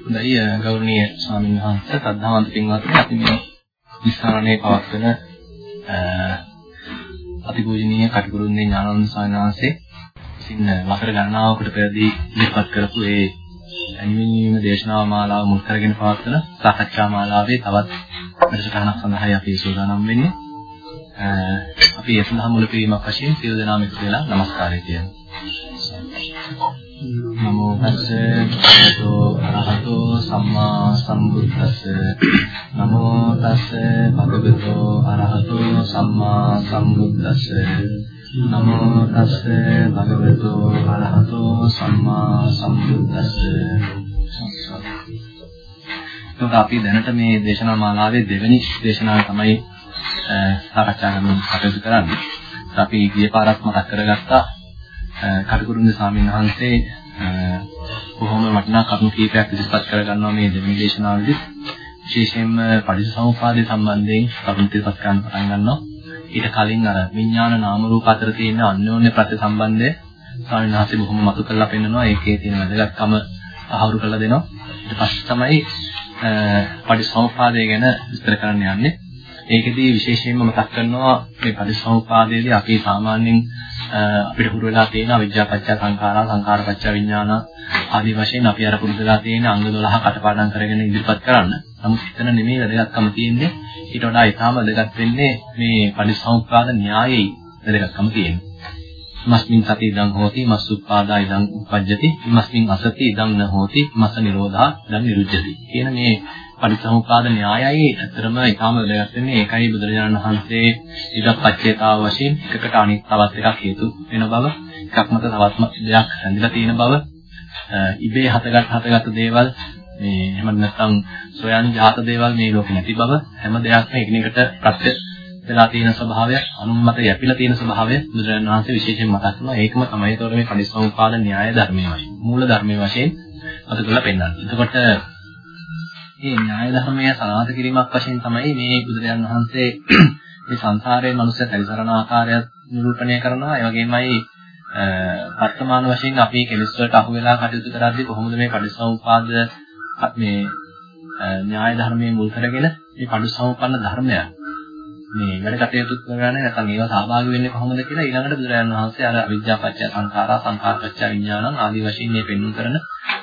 හොඳයි ගෞරවනීය ස්වාමීන් වහන්සේ සද්ධාවන්ත පින්වත්නි අපි මේ විස්තරණේ පවත්වන අතිපූජනීය කටිගුරුන්ගේ ඥානানন্দ ස්වාමීන් වහන්සේ විසින් වසර ගණනාවකට පෙරදී ඉදිරිපත් කරපු ඒ අනිවිනීම දේශනා මාලාව මුල් කරගෙන පවත්වන සාකච්ඡා මාලාවේ තවත් වැඩසටහනක් සඳහායි අපි සූදානම් වෙන්නේ. අපි ඒ සඳහා මුලපෑමක් වශයෙන් සියලු දෙනාම එකතු වෙලා নমස්කාරය කියනවා. නමෝ තස්සේ භගවතෝ අරහතෝ සම්මා සම්බුද්දස්ස. නමෝ තස්සේ භගවතෝ අරහතෝ සම්මා සම්බුද්දස්ස. නමෝ තස්සේ භගවතෝ අරහතෝ සම්මා සම්බුද්දස්ස. එතකොට අපි දැනට මේ දේශනා මාලාවේ දෙවෙනි දේශනාව තමයි සාකච්ඡා කරන්න කටයුතු කරන්නේ. අපි ගිය පාරක් මතක් කරගත්තා. කටුකුරුන්ද ස්වාමීන් වහන්සේ බොහොම වටිනා කරුණු කීපයක් ඉදිරිපත් කරගන්නවා මේ දෙවෙනි දේශනාවේදී. විශේෂයෙන්ම පටිච්චසමුප්පාදය සම්බන්ධයෙන් කරුණු ඉදිරිපත් කරන්න පටන් ගන්නවා. ඊට කලින් අර විඥාන නාම රූප අතර තියෙන අන්‍යෝන්‍ය ප්‍රතිසම්බන්ධය ස්වාමීන් වහන්සේ බොහොම මතු කරලා පෙන්නනවා. ඒකේ තියෙන වැදගත්කම අහුරු කරලා දෙනවා. ඊට පස්සේ තමයි පටිච්චසමුප්පාදය ගැන විස්තර කරන්න යන්නේ. ඒකෙදී විශේෂයෙන්ම මතක් කරනවා මේ පටිච්චසමුප්පාදයේදී අපි සාමාන්‍යයෙන් අපිට හුරු වෙලා තියෙන අවිජ්ජාපච්ච සංඛාරා සංඛාරපච්ච විඥාන ආදී වශයෙන් අපි අර පුරුදු වෙලා තියෙන අංග 12 කටපාඩම් කරගෙන ඉදිරිපත් කරන්න. නමුත් එතන නෙමෙයි වැදගත්කම තියෙන්නේ. ඊට වඩා ඊටාම වැදගත් වෙන්නේ මේ පටිච්චසමුප්පාද න්‍යායයේ වැදගත්කම තියෙන්නේ. මස්මින් සති ඉදං හෝති මස්සුප්පාදා ඉදං උපජ්ජති මස්මින් අසති ඉදං න හෝති මස්ස නිරෝධා ඉදං නිරුද්ධති කියන මේ පරිසමුපාද න්‍යායයි. ඇත්තරම ඊටාම වැදගත් වෙන්නේ ඒකයි බුදුරජාණන් වහන්සේ ඉදප්පච්චේතාව වශයෙන් එකකට අනිත් තවත් එකක් හේතු වෙන බව එකක් මත තවත් දෙයක් රැඳිලා තියෙන බව. ඉබේ හතගත් හතගත් දේවල් මේ එහෙම නැත්නම් සොයන් ජාත දේවල් මේ ලෝකේ නැති බව හැම දෙයක්ම එකිනෙකට ප්‍රත්‍ය වෙලා තියෙන ස්වභාවය අනුමත යැපිලා තියෙන ස්වභාවය බුදුරජාණන් වහන්සේ විශේෂයෙන් මතක් කරනවා. ඒකම තමයි ඒතකොට මේ පරිසමුපාද න්‍යාය ධර්මයේ වශයෙන් මූල ධර්මයේ වශයෙන් අත කරලා පෙන්නන්නේ. එතකොට මේ න්‍යාය ධර්මය සනාථ කිරීමක් වශයෙන් තමයි මේ බුදුරජාණන් වහන්සේ මේ සංසාරයේ මනුෂ්‍ය පරිසරණ ආකාරය නිරූපණය කරනවා. ඒ වගේමයි වර්තමාන වශයෙන් අපි කෙලෙස් වලට අහු වෙලා කටයුතු කරද්දී කොහොමද මේ පටිසමුපාද මේ න්‍යාය ධර්මයේ මුල් කරගෙන මේ පටිසමුප්පන්න ධර්මයන් මේ වැඩ කටයුතු කරන්නේ නැත්නම් ඒවා සහභාගී වෙන්නේ කොහොමද කියලා ඊළඟට බුදුරජාණන් වහන්සේ අර අවිද්‍යාපච්චය සංඛාරා සංඛාරපච්චය විඥානං ආදී වශයෙන් මේ පෙන්වු කරන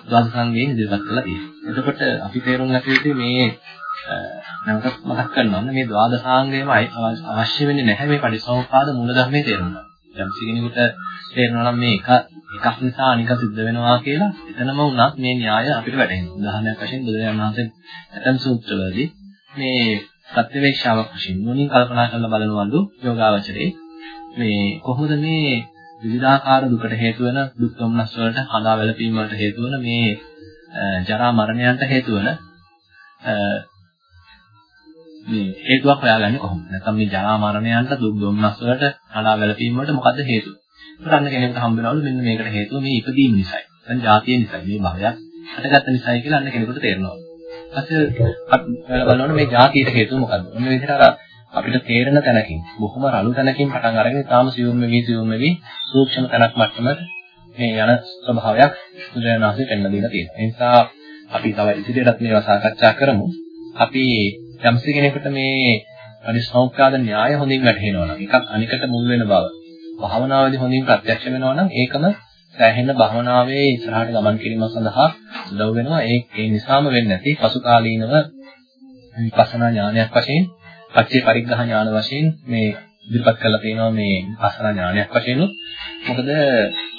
ද්වාදස සංගයෙන් ඉදිරිපත් කරලා තියෙනවා. එතකොට අපි තේරුම් ගත යුත්තේ මේ නැවතත් මතක් කරනවා මේ ද්වාදසාංගයම අවශ්‍ය වෙන්නේ නැහැ මේ පරිසෝපාද මූලධර්මයේ තේරුම් ගන්න. යම් කෙනෙකුට තේරෙනවා නම් මේ එක එකක් නිසා අනික සිද්ධ වෙනවා කියලා එතනම වුණත් මේ න්‍යාය අපිට වැටහෙනවා. උදාහරණයක් වශයෙන් බුදුරජාණන් වහන්සේ ඇතන් සූත්‍රවලදී මේ ප්‍රත්‍යවේක්ෂාවක් වශයෙන් නුවණින් කල්පනා කරලා බලනවලු යෝගාවචරේ මේ කොහොමද මේ විවිධාකාර දුකට හේතු වෙන දුක් දුම්නස් වලට හදා වැළපීම් වලට හේතු වෙන මේ ජරා මරණයන්ට හේතු වෙන මේ හේතුවක් හොයාගන්නේ කොහොමද? නැත්නම් මේ ජරා මරණයන්ට දුක් දුම්නස් වලට හදා වැළපීම් වලට මොකද්ද හේතුව? ඒකට අන්න කෙනෙකුට හම්බ වෙනවලු මෙන්න මේකට හේතුව මේ ඉපදීම නිසායි. දැන් ජාතිය නිසායි මේ භවයක් හටගත්ත නිසායි කියලා අන්න කෙනෙකුට තේරෙනවා. ඊපස්සේ බලනකොට මේ જાතියට හේතුව මොකද්ද? මොන විදිහට අර අපිට තේරෙන තැනකින් බොහොම රළු තැනකින් පටන් අරගෙන තාම සියුම් වෙවි සියුම් වෙවි සූක්ෂම තැනක් මට්ටමට මේ යන ස්වභාවයක් බුදුරජාණන්සේ පෙන්වලා දීලා තියෙනවා. ඒ නිසා අපි තව ඉදිරියටත් මේවා සාකච්ඡා කරමු. අපි යම්සි කෙනෙකුට මේ අනිසෞඛ්‍යාද න්‍යාය හොඳින් වැටහෙනවා නම් එකක් අනිකට මුල් වෙන බව භාවනාවේදී හොඳින් ප්‍රත්‍යක්ෂ වෙනවා නම් ඒකම සෑහෙන භවනාවේ ඉස්සරහට ගමන් කිරීම සඳහා උදව් වෙනවා. ඒ ඒ නිසාම වෙන්නේ නැති පසු කාලීනව විපස්සනා ඥානයක් වශයෙන්, පච්චේ පරිග්‍රහ ඥාන වශයෙන් මේ ඉදිරිපත් කරලා තියෙනවා මේ විපස්සනා ඥානයක් වශයෙන්. මොකද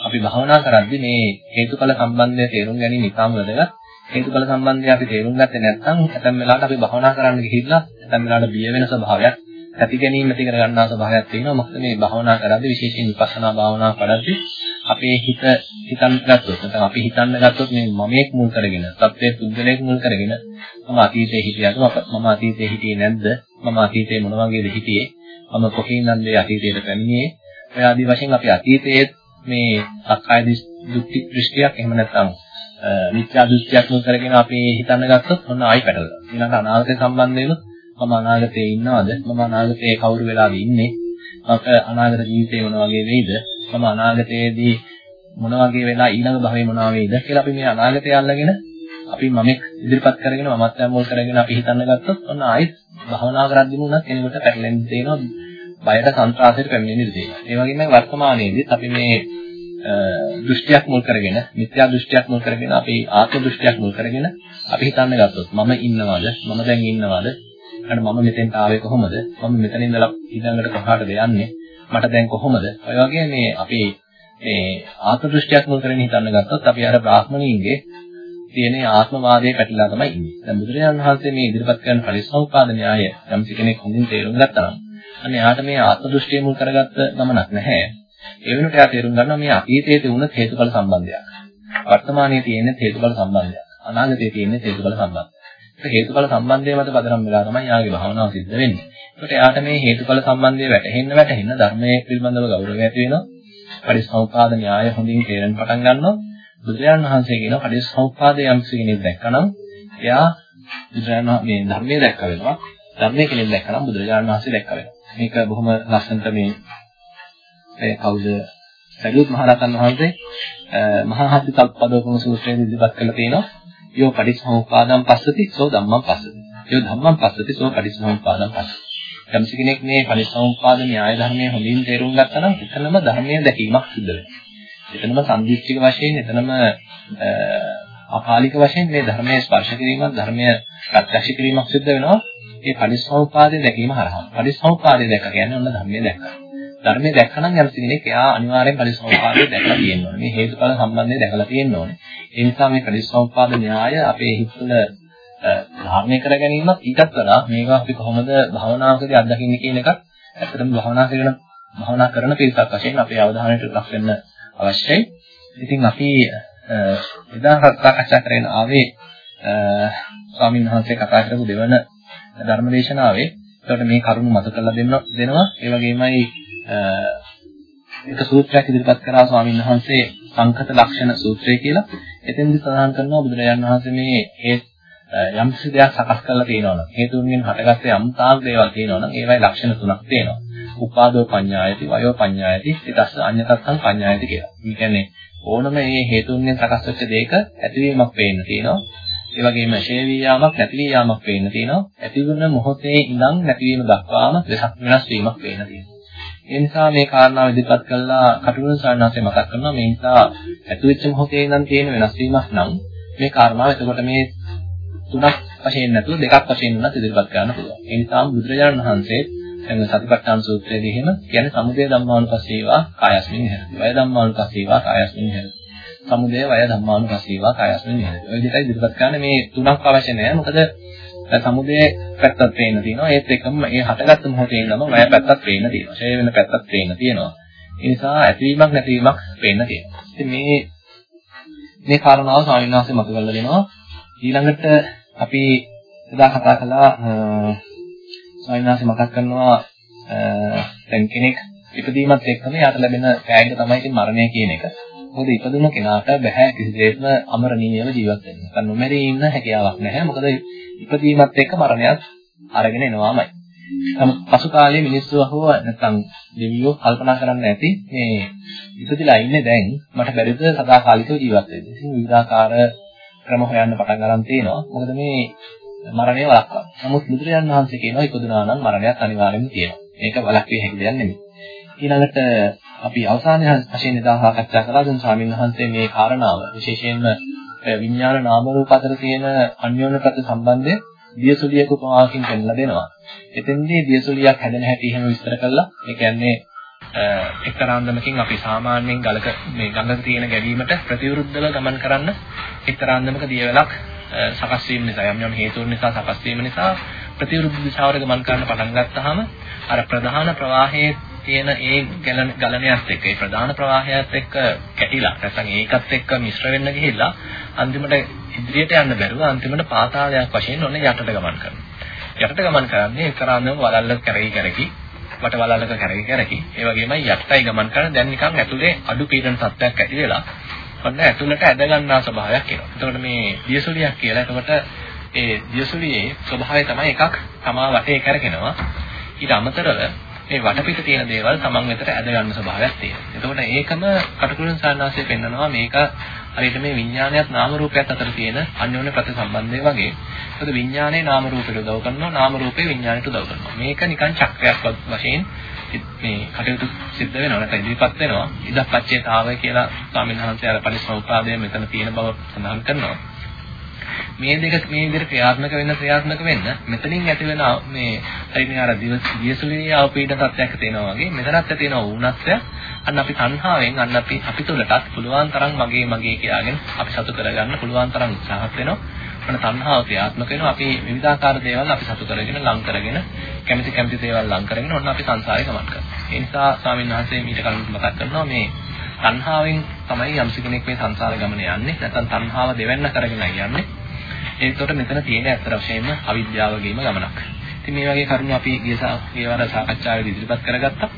අපි භවනා කරද්දී මේ හේතුඵල සම්බන්ධය තේරුම් ගැනීම ඉතාම වැදගත්. හේතුඵල සම්බන්ධය අපි තේරුම් ගත්තේ නැත්නම් ඇතැම් වෙලාවට අපි භවනා කරන්න ගිහිල්ලා ඇතැම් වෙලාවට බිය වෙන ස්වභාවයක් ඇති ගැනීම ඇති කර ගන්නා ස්වභාවයක් තියෙනවා. මොකද මේ භවනා කරද්දී විශේෂයෙන් විපස්සනා භාවනා කරද්දී අපේ හිත හිතන්න ගත්තොත් නැත්නම් අපි හිතන්න ගත්තොත් මේ මමෙක් මුල් කරගෙන, සත්‍යයේ පුද්ගලයෙක් මුල් කරගෙන මම අතීතයේ හිටියද මම අතීතයේ හිටියේ නැද්ද? මම අතීතයේ මොන වගේද හිටියේ? මම කොහේන්ද අතීතයට පැමිණියේ? ඔය ආදී වශයෙන් අපි අතීතයේ මේ සක්කාය දෘෂ්ටි දෘෂ්ටියක් එහෙම නැත්නම් මිත්‍යා දෘෂ්ටියක් මුල් කරගෙන අපි හිතන්න ගත්තොත් ඔන්න ආයි පැටලෙනවා. ඊළඟ අනාගතය සම්බන්ධ මම අනාගතේ ඉන්නවද? මම අනාගතේ කවුරු වෙලාද ඉන්නේ? මට අනාගත ජීවිතේ මොන වගේ වෙයිද? මම අනාගතයේදී මොන වගේ වෙලා ඊළඟ භවයේ මොනවා වෙයිද කියලා අපි මේ අනාගතය අල්ලගෙන අපි මමෙක් ඉදිරිපත් කරගෙන මමත්වය මුල් කරගෙන අපි හිතන්න ගත්තොත් ඔන්න ආයෙත් භවනා කරද්දිම උනත් කෙනෙකුට පැටලෙන්න දෙනවා බයට සංත්‍රාසයට පැමිණෙන්න දෙනවා. ඒ වගේම වර්තමානයේදීත් අපි මේ දෘෂ්ටියක් මුල් කරගෙන මිත්‍යා දෘෂ්ටියක් මුල් කරගෙන අපි ආත්ම දෘෂ්ටියක් මුල් කරගෙන අපි හිතන්න ගත්තොත් මම ඉන්නවද මම දැන් ඉන්නවද අන්න මම මෙතෙන්ට ආවේ කොහොමද මම මෙතන ඉඳලා ඊළඟට කොහාටද යන්නේ මට දැන් කොහොමද ඔය වගේ මේ අපි මේ ආත්ම දෘෂ්ටියක් මුල් කරගෙන හිතන්න ගත්තොත් අපි අර බ්‍රාහ්මණීන්ගේ තියෙන ආත්මවාදයේ පැටලලා තමයි ඉන්නේ. දැන් බුදුරජාණන් වහන්සේ මේ ඉදිරිපත් කරන පරිසම්පාද න්‍යාය යම් කෙනෙක් හොඳින් තේරුම් ගත්තා නම් අන්න එයාට මේ ආත්ම දෘෂ්ටිය මුල් කරගත්ත ගමනක් නැහැ. ඒ වෙනුවට එයා තේරුම් ගන්නවා මේ අතීතයේ තිබුණ හේතුඵල සම්බන්ධයක්. වර්තමානයේ තියෙන හේතුඵල සම්බන්ධයක්. අනාගතයේ තියෙන හේතුඵල සම්බන්ධයක්. ඒක හේතුඵල සම්බන්ධය මත පදනම් වෙලා තමයි යාගේ භාවනාව සිද්ධ වෙන්නේ. ඒකට එයාට මේ හේතුඵල සම්බන්ධය වැටහෙන්න වැටහෙන්න ධර්මයේ පිළිබඳව ගෞරවය ඇති වෙනවා. පරිසම්පාද න්‍යාය හොඳින් තේරෙන්න පටන් ගන්නවා. බුදුරජාණන් වහන්සේ කියන පරිසම්පාදය යම් කෙනෙක් දැක්කනම් එයා බුදුරජාණන් මේ ධර්මයේ දැක්ක වෙනවා. ධර්මයේ කෙනෙක් දැක්කනම් බුදුරජාණන් වහන්සේ දැක්ක වෙනවා. මේක බොහොම ලස්සනට මේ ඒ කවුද සරියුත් මහ රහතන් වහන්සේ මහා හත්ති තල්පදෝපම සූත්‍රයේ ඉදිරිපත් කරලා තියෙනවා යෝ පටිච්චසමුප්පාදං පස්සති සෝ ධම්මං පස්සති යෝ ධම්මං පස්සති සෝ පටිච්චසමුප්පාදං පස්සති යම්ස කෙනෙක් මේ පටිච්චසමුප්පාද න්‍යාය ධර්මයේ හොඳින් තේරුම් ගත්තා නම් එතනම ධර්මයේ දැකීමක් සිද්ධ වෙනවා එතනම සම්දිස්ත්‍රික වශයෙන් එතනම අකාලික වශයෙන් මේ ධර්මයේ ස්පර්ශ කිරීමක් ධර්මයේ ප්‍රත්‍යක්ෂ කිරීමක් සිද්ධ වෙනවා ඒ පරිසෝපාදයේ දැකීම හරහා. පරිසෝපාදයේ දැක කියන්නේ ඔන්න ධර්මයේ දැක්කා. ධර්මයේ දැක්කනම් යම් කෙනෙක් එයා අනිවාර්යෙන් පරිසෝපාදයේ දැකලා තියෙන්න ඕනේ. මේ හේතුඵල සම්බන්ධය දැකලා තියෙන්න ඕනේ. ඒ නිසා මේ පරිසෝපාද න්‍යාය අපේ හිතවල ධාරණය කර ගැනීමත් ඊටත් වඩා මේවා අපි කොහොමද භාවනාවකදී අත්දකින්නේ කියන එකත් ඇත්තටම භාවනා කරන භාවනා කරන පිරිසක් වශයෙන් අපේ අවධානයට ලක් වෙන්න අවශ්‍යයි. ඉතින් අපි එදා සාකච්ඡා කරගෙන ආවේ ස්වාමීන් වහන්සේ කතා කරපු දෙවන ධර්මදේශනාවේ එතකොට මේ කරුණු මත කරලා දෙන්න දෙනවා ඒ වගේමයි එක සූත්‍රයක් ඉදිරිපත් කරා ස්වාමීන් වහන්සේ සංකත ලක්ෂණ සූත්‍රය කියලා එතෙන්දි සඳහන් කරනවා බුදුරජාණන් වහන්සේ මේ ඒ යම් කිසි දෙයක් සකස් කරලා තියෙනවා නම් හේතුන්ගෙන් හටගත්ත යම් තාක් දේවල් තියෙනවා නම් ඒවයි ලක්ෂණ තුනක් තියෙනවා උපාදෝ පඤ්ඤායති වයෝ පඤ්ඤායති ඊටස්ස අඤ්ඤතස්සං පඤ්ඤායති කියලා. මේ කියන්නේ ඕනම මේ හේතුන්ගෙන් සකස් වෙච්ච දෙයක ඇතිවීමක් පේන්න තියෙනවා ඒ වගේම ෂේ වී යාමක් නැති වී යාමක් පේන්න තියෙනවා. ඇතිවන මොහොතේ ඉඳන් නැතිවීම දක්වාම වෙනස් වීමක් පේන්න තියෙනවා. ඒ නිසා මේ කාරණාව ඉදිරිපත් කළා කටුකුරු සාරණාසේ මතක් කරනවා මේ නිසා ඇතුවෙච්ච මොහොතේ ඉඳන් තියෙන වෙනස් වීමක් නම් මේ කාරණාව එතකොට මේ තුනක් වශයෙන් නැතුව දෙකක් වශයෙන් උනත් ඉදිරිපත් කරන්න පුළුවන්. ඒ නිසා බුදුරජාණන් වහන්සේ දැන් සතිපට්ඨාන සූත්‍රයේදී එහෙම කියන්නේ සමුදය ධම්මානුපස්සීවා කායස්මින් විහෙරති. වය ධම්මානුපස්සීවා කායස්මින් විහෙරති. සමුදය වය ධම්මානුපස්සීවා කායස්මින් විහෙරති. ඔය දෙකයි ඉදිරිපත් කරන්නේ මේ තුනක් අවශ්‍ය නැහැ. මොකද සමුදය පැත්තක් පේන්න තියෙනවා. ඒත් එකම ඒ හටගත්ත මොහොතේ ඉඳන්ම වය පැත්තක් පේන්න තියෙනවා. ඡය වෙන පැත්තක් පේන්න තියෙනවා. ඒ නිසා ඇතිවීමක් නැතිවීමක් පේන්න තියෙනවා. ඉතින් මේ මේ කාරණාව ස්වාමීන් වහන්සේ මතු කරලා දෙනවා. ඊළඟට අපි එදා කතා කළා ස්වාමීන් වහන්සේ මතක් කරනවා දැන් කෙනෙක් ඉපදීමත් එක්කම යාට ලැබෙන ත්‍යාගය තමයි ඉතින් මරණය කියන එක. මොකද ඉපදුන කෙනාට බෑ කිසිසේත්ම අමරණීයව ජීවත් වෙන්න. නැත්නම් නොමැරී ඉන්න හැකියාවක් නැහැ. මොකද ඉපදීමත් එක්ක මරණයත් අරගෙන එනවාමයි. නමුත් පසු කාලයේ මිනිස්සු අහුව නැත්නම් දෙවියෝ කල්පනා කරන්න ඇති මේ ඉපදිලා ඉන්නේ දැන් මට බැරිද සදාකාලිකව ජීවත් වෙන්න. ඉතින් විවිධාකාර ක්‍රම හොයන්න පටන් ගන්න තියෙනවා. මොකද මේ මරණය වළක්වන්න. නමුත් බුදුරජාණන් වහන්සේ කියනවා ඉපදුනා නම් මරණයක් අනිවාර්යයෙන්ම තියෙනවා. මේක වළක්විය හැකි දෙයක් නෙමෙයි. ඊළඟට අපි අවසානයේ වශයෙන් එදා සාකච්ඡා කළා දැන් ස්වාමීන් වහන්සේ මේ කාරණාව විශේෂයෙන්ම විඥාන නාම රූප අතර තියෙන අන්‍යෝන්‍ය ප්‍රති සම්බන්ධය දියසුලියක උපමාවකින් පෙන්නලා දෙනවා. එතෙන්දී දියසුලියක් හැදෙන හැටි එහෙම විස්තර කළා. ඒ කියන්නේ එක්තරාන්දමකින් අපි සාමාන්‍යයෙන් ගලක මේ ගඟක තියෙන ගැලීමට ප්‍රතිවිරුද්ධව ගමන් කරන්න එක්තරාන්දමක දියවැලක් සකස් වීම නිසා යම් යම් හේතුන් නිසා සකස් වීම නිසා ප්‍රතිවිරුද්ධ දිශාවට ගමන් කරන්න පටන් ගත්තාම අර ප්‍රධාන ප්‍රවාහයේ තියෙන ඒ ගලණයත් එක්ක ඒ ප්‍රධාන ප්‍රවාහයත් එක්ක කැටිලා නැත්නම් ඒකත් එක්ක මිශ්‍ර වෙන්න ගිහිල්ලා අන්තිමට ඉදිරියට යන්න බැරුව අන්තිමට පාතාලයක් වශයෙන් ඔන්න යටට ගමන් කරනවා. යටට ගමන් කරන්නේ කරානම වලල්ල කරකි කරකි වට වලල්ලක කරකි කරකි ඒ වගේමයි යටටයි ගමන් කරන දැන් නිකන් ඇතුලේ අඩු පීඩන තත්ත්වයක් ඇති වෙලා ඔන්න ඇතුළට ඇද ගන්නා ස්වභාවයක් එනවා. එතකොට මේ දියසුලියක් කියලා එතකොට ඒ දියසුලියේ ස්වභාවය තමයි එකක් තමා වටේ කරකිනවා. ඊට අමතරව මේ වටපිට තියෙන දේවල් Taman වෙතට ඇද ගන්න ස්වභාවයක් තියෙනවා. එතකොට ඒකම කටුකුරුන් සාන්නාසය පෙන්නනවා මේක හරියට මේ විඥානයත් නාම රූපයත් අතර තියෙන අන්‍යෝන්‍ය ප්‍රතිසම්බන්ධය වගේ. ඒකද විඥානේ නාම රූපයට උදව් කරනවා නාම රූපේ විඥානයට උදව් කරනවා. මේක නිකන් චක්‍රයක් වශයෙන් මේ කටයුතු සිද්ධ වෙනවා නැත්නම් ඉදිරිපත් වෙනවා. ඉදප්පච්චේතාවය කියලා ස්වාමීන් වහන්සේ අර පරිසෝපාදය මෙතන තියෙන බව සඳහන් කරනවා. මේ දෙක මේ විදිහට ක්‍රියාත්මක වෙන්න ක්‍රියාත්මක වෙන්න මෙතනින් ඇති වෙන මේ හරිනේ අර දියසුලියේ ආපීඩ තත්ත්වයක් තියෙනවා වගේ මෙතනත් ඇති වෙන ඌනත්ය අන්න අපි තණ්හාවෙන් අන්න අපි අපි තුලටත් පුළුවන් තරම් මගේ මගේ කියාගෙන අපි සතු කරගන්න පුළුවන් තරම් උත්සාහත් වෙනවා. අන්න තණ්හාව ක්‍රියාත්මක වෙනවා. අපි විවිධාකාර දේවල් අපි සතු කරගෙන ලං කරගෙන කැමති කැමති දේවල් ලං කරගෙන ඔන්න අපි සංසාරේ ගමන් කරනවා. ඒ නිසා ස්වාමීන් වහන්සේ මීට කලින් මතක් කරනවා මේ තණ්හාවෙන් තමයි යම්සි කෙනෙක් මේ සංසාර ගමන යන්නේ. නැත්නම් තණ්හාව දෙවෙන්න කරගෙන යන්නේ. ඒකට මෙතන තියෙන ඇත්ත වශයෙන්ම අවිද්‍යාවගේම ගමනක්. ඉතින් මේ වගේ කරුණු අපි ගියවර සාකච්ඡාවේදී ඉදිරිපත් කරගත්තා.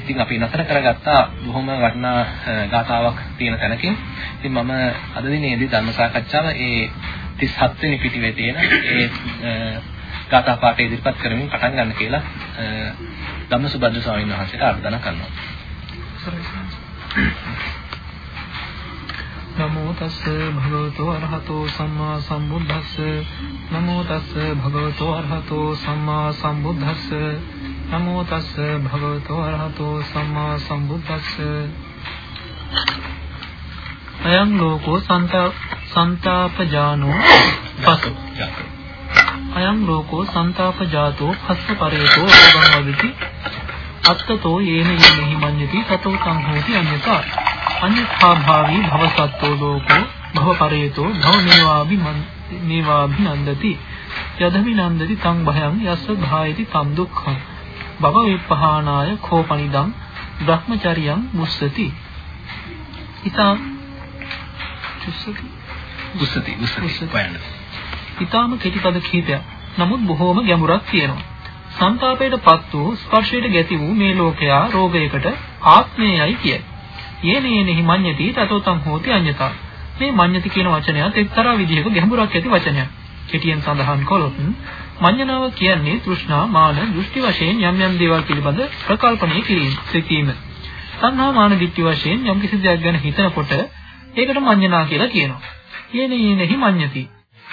ඉතින් අපි නතර කරගත්තා බොහොම වටිනා ගාථාවක් තියෙන තැනකින්. ඉතින් මම අද දිනේදී ධර්ම සාකච්ඡාව ඒ 37 වෙනි පිටුවේ තියෙන ඒ ගාථා පාඨය ඉදිරිපත් කරමින් පටන් ගන්න කියලා ධම්මසුබද්ද ස්වාමීන් වහන්සේට ආරාධනා කරනවා. නමෝ තස්ස භගවතු අරහතෝ සම්මා සම්බුද්දස්ස නමෝ තස්ස භගවතු අරහතෝ සම්මා සම්බුද්දස්ස නමෝ තස්ස භගවතු අරහතෝ සම්මා සම්බුද්දස්ස අයං ලෝකෝ සන්තා සන්තාපජානෝ පසු අයං ලෝකෝ සන්තාපජාතෝ පස්ස පරේතෝ අබං වදිති අත්තතෝ යේන යේනහි මඤ්ඤති තතෝ සංහෝති අඤ්ඤතා අඤ්ඤතා භාවී භවසත්තෝ ලෝකෝ භවපරේතෝ භවමේවාභි මේවාභි නන්දති යදමි නන්දති තං භයං යස්ස භායති තං දුක්ඛං. භව විපහානාය khopanidan බ්‍රහ්මචරියං මුස්සති. ඊතා චුස්සති? මුස්සති මුස්සති. පයන්න ඊතාම කෙටි පද කිහිපයක් නමුත් බොහෝම ගැඹුරක් තියෙනවා. සංతాපයටපත් වූ ස්පර්ශයට ගැති වූ මේ ලෝකයා රෝගයකට ආත්මයයි කියයි. යේනේනෙහි මඤ්ඤති තතෝතං හෝති අඤ්ඤතා. මේ මඤ්ඤති කියන වචනයත් එක්තරා විදිහක ගැඹුරක් ඇති වචනයක්. කෙටියෙන් සඳහන් කළොත් මඤ්ඤණාව කියන්නේ තෘෂ්ණා, මාන, දෘෂ්ටි වශයෙන් යම් යම් දේවල් පිළිබඳ ප්‍රකල්පණය කිරීම, සිතීම. සංහා මාන දිට්ඨි වශයෙන් යම් කිසි දෙයක් ගැන හිතනකොට ඒකට මඤ්ඤණා කියලා කියනවා. යේනේනෙහි මඤ්ඤති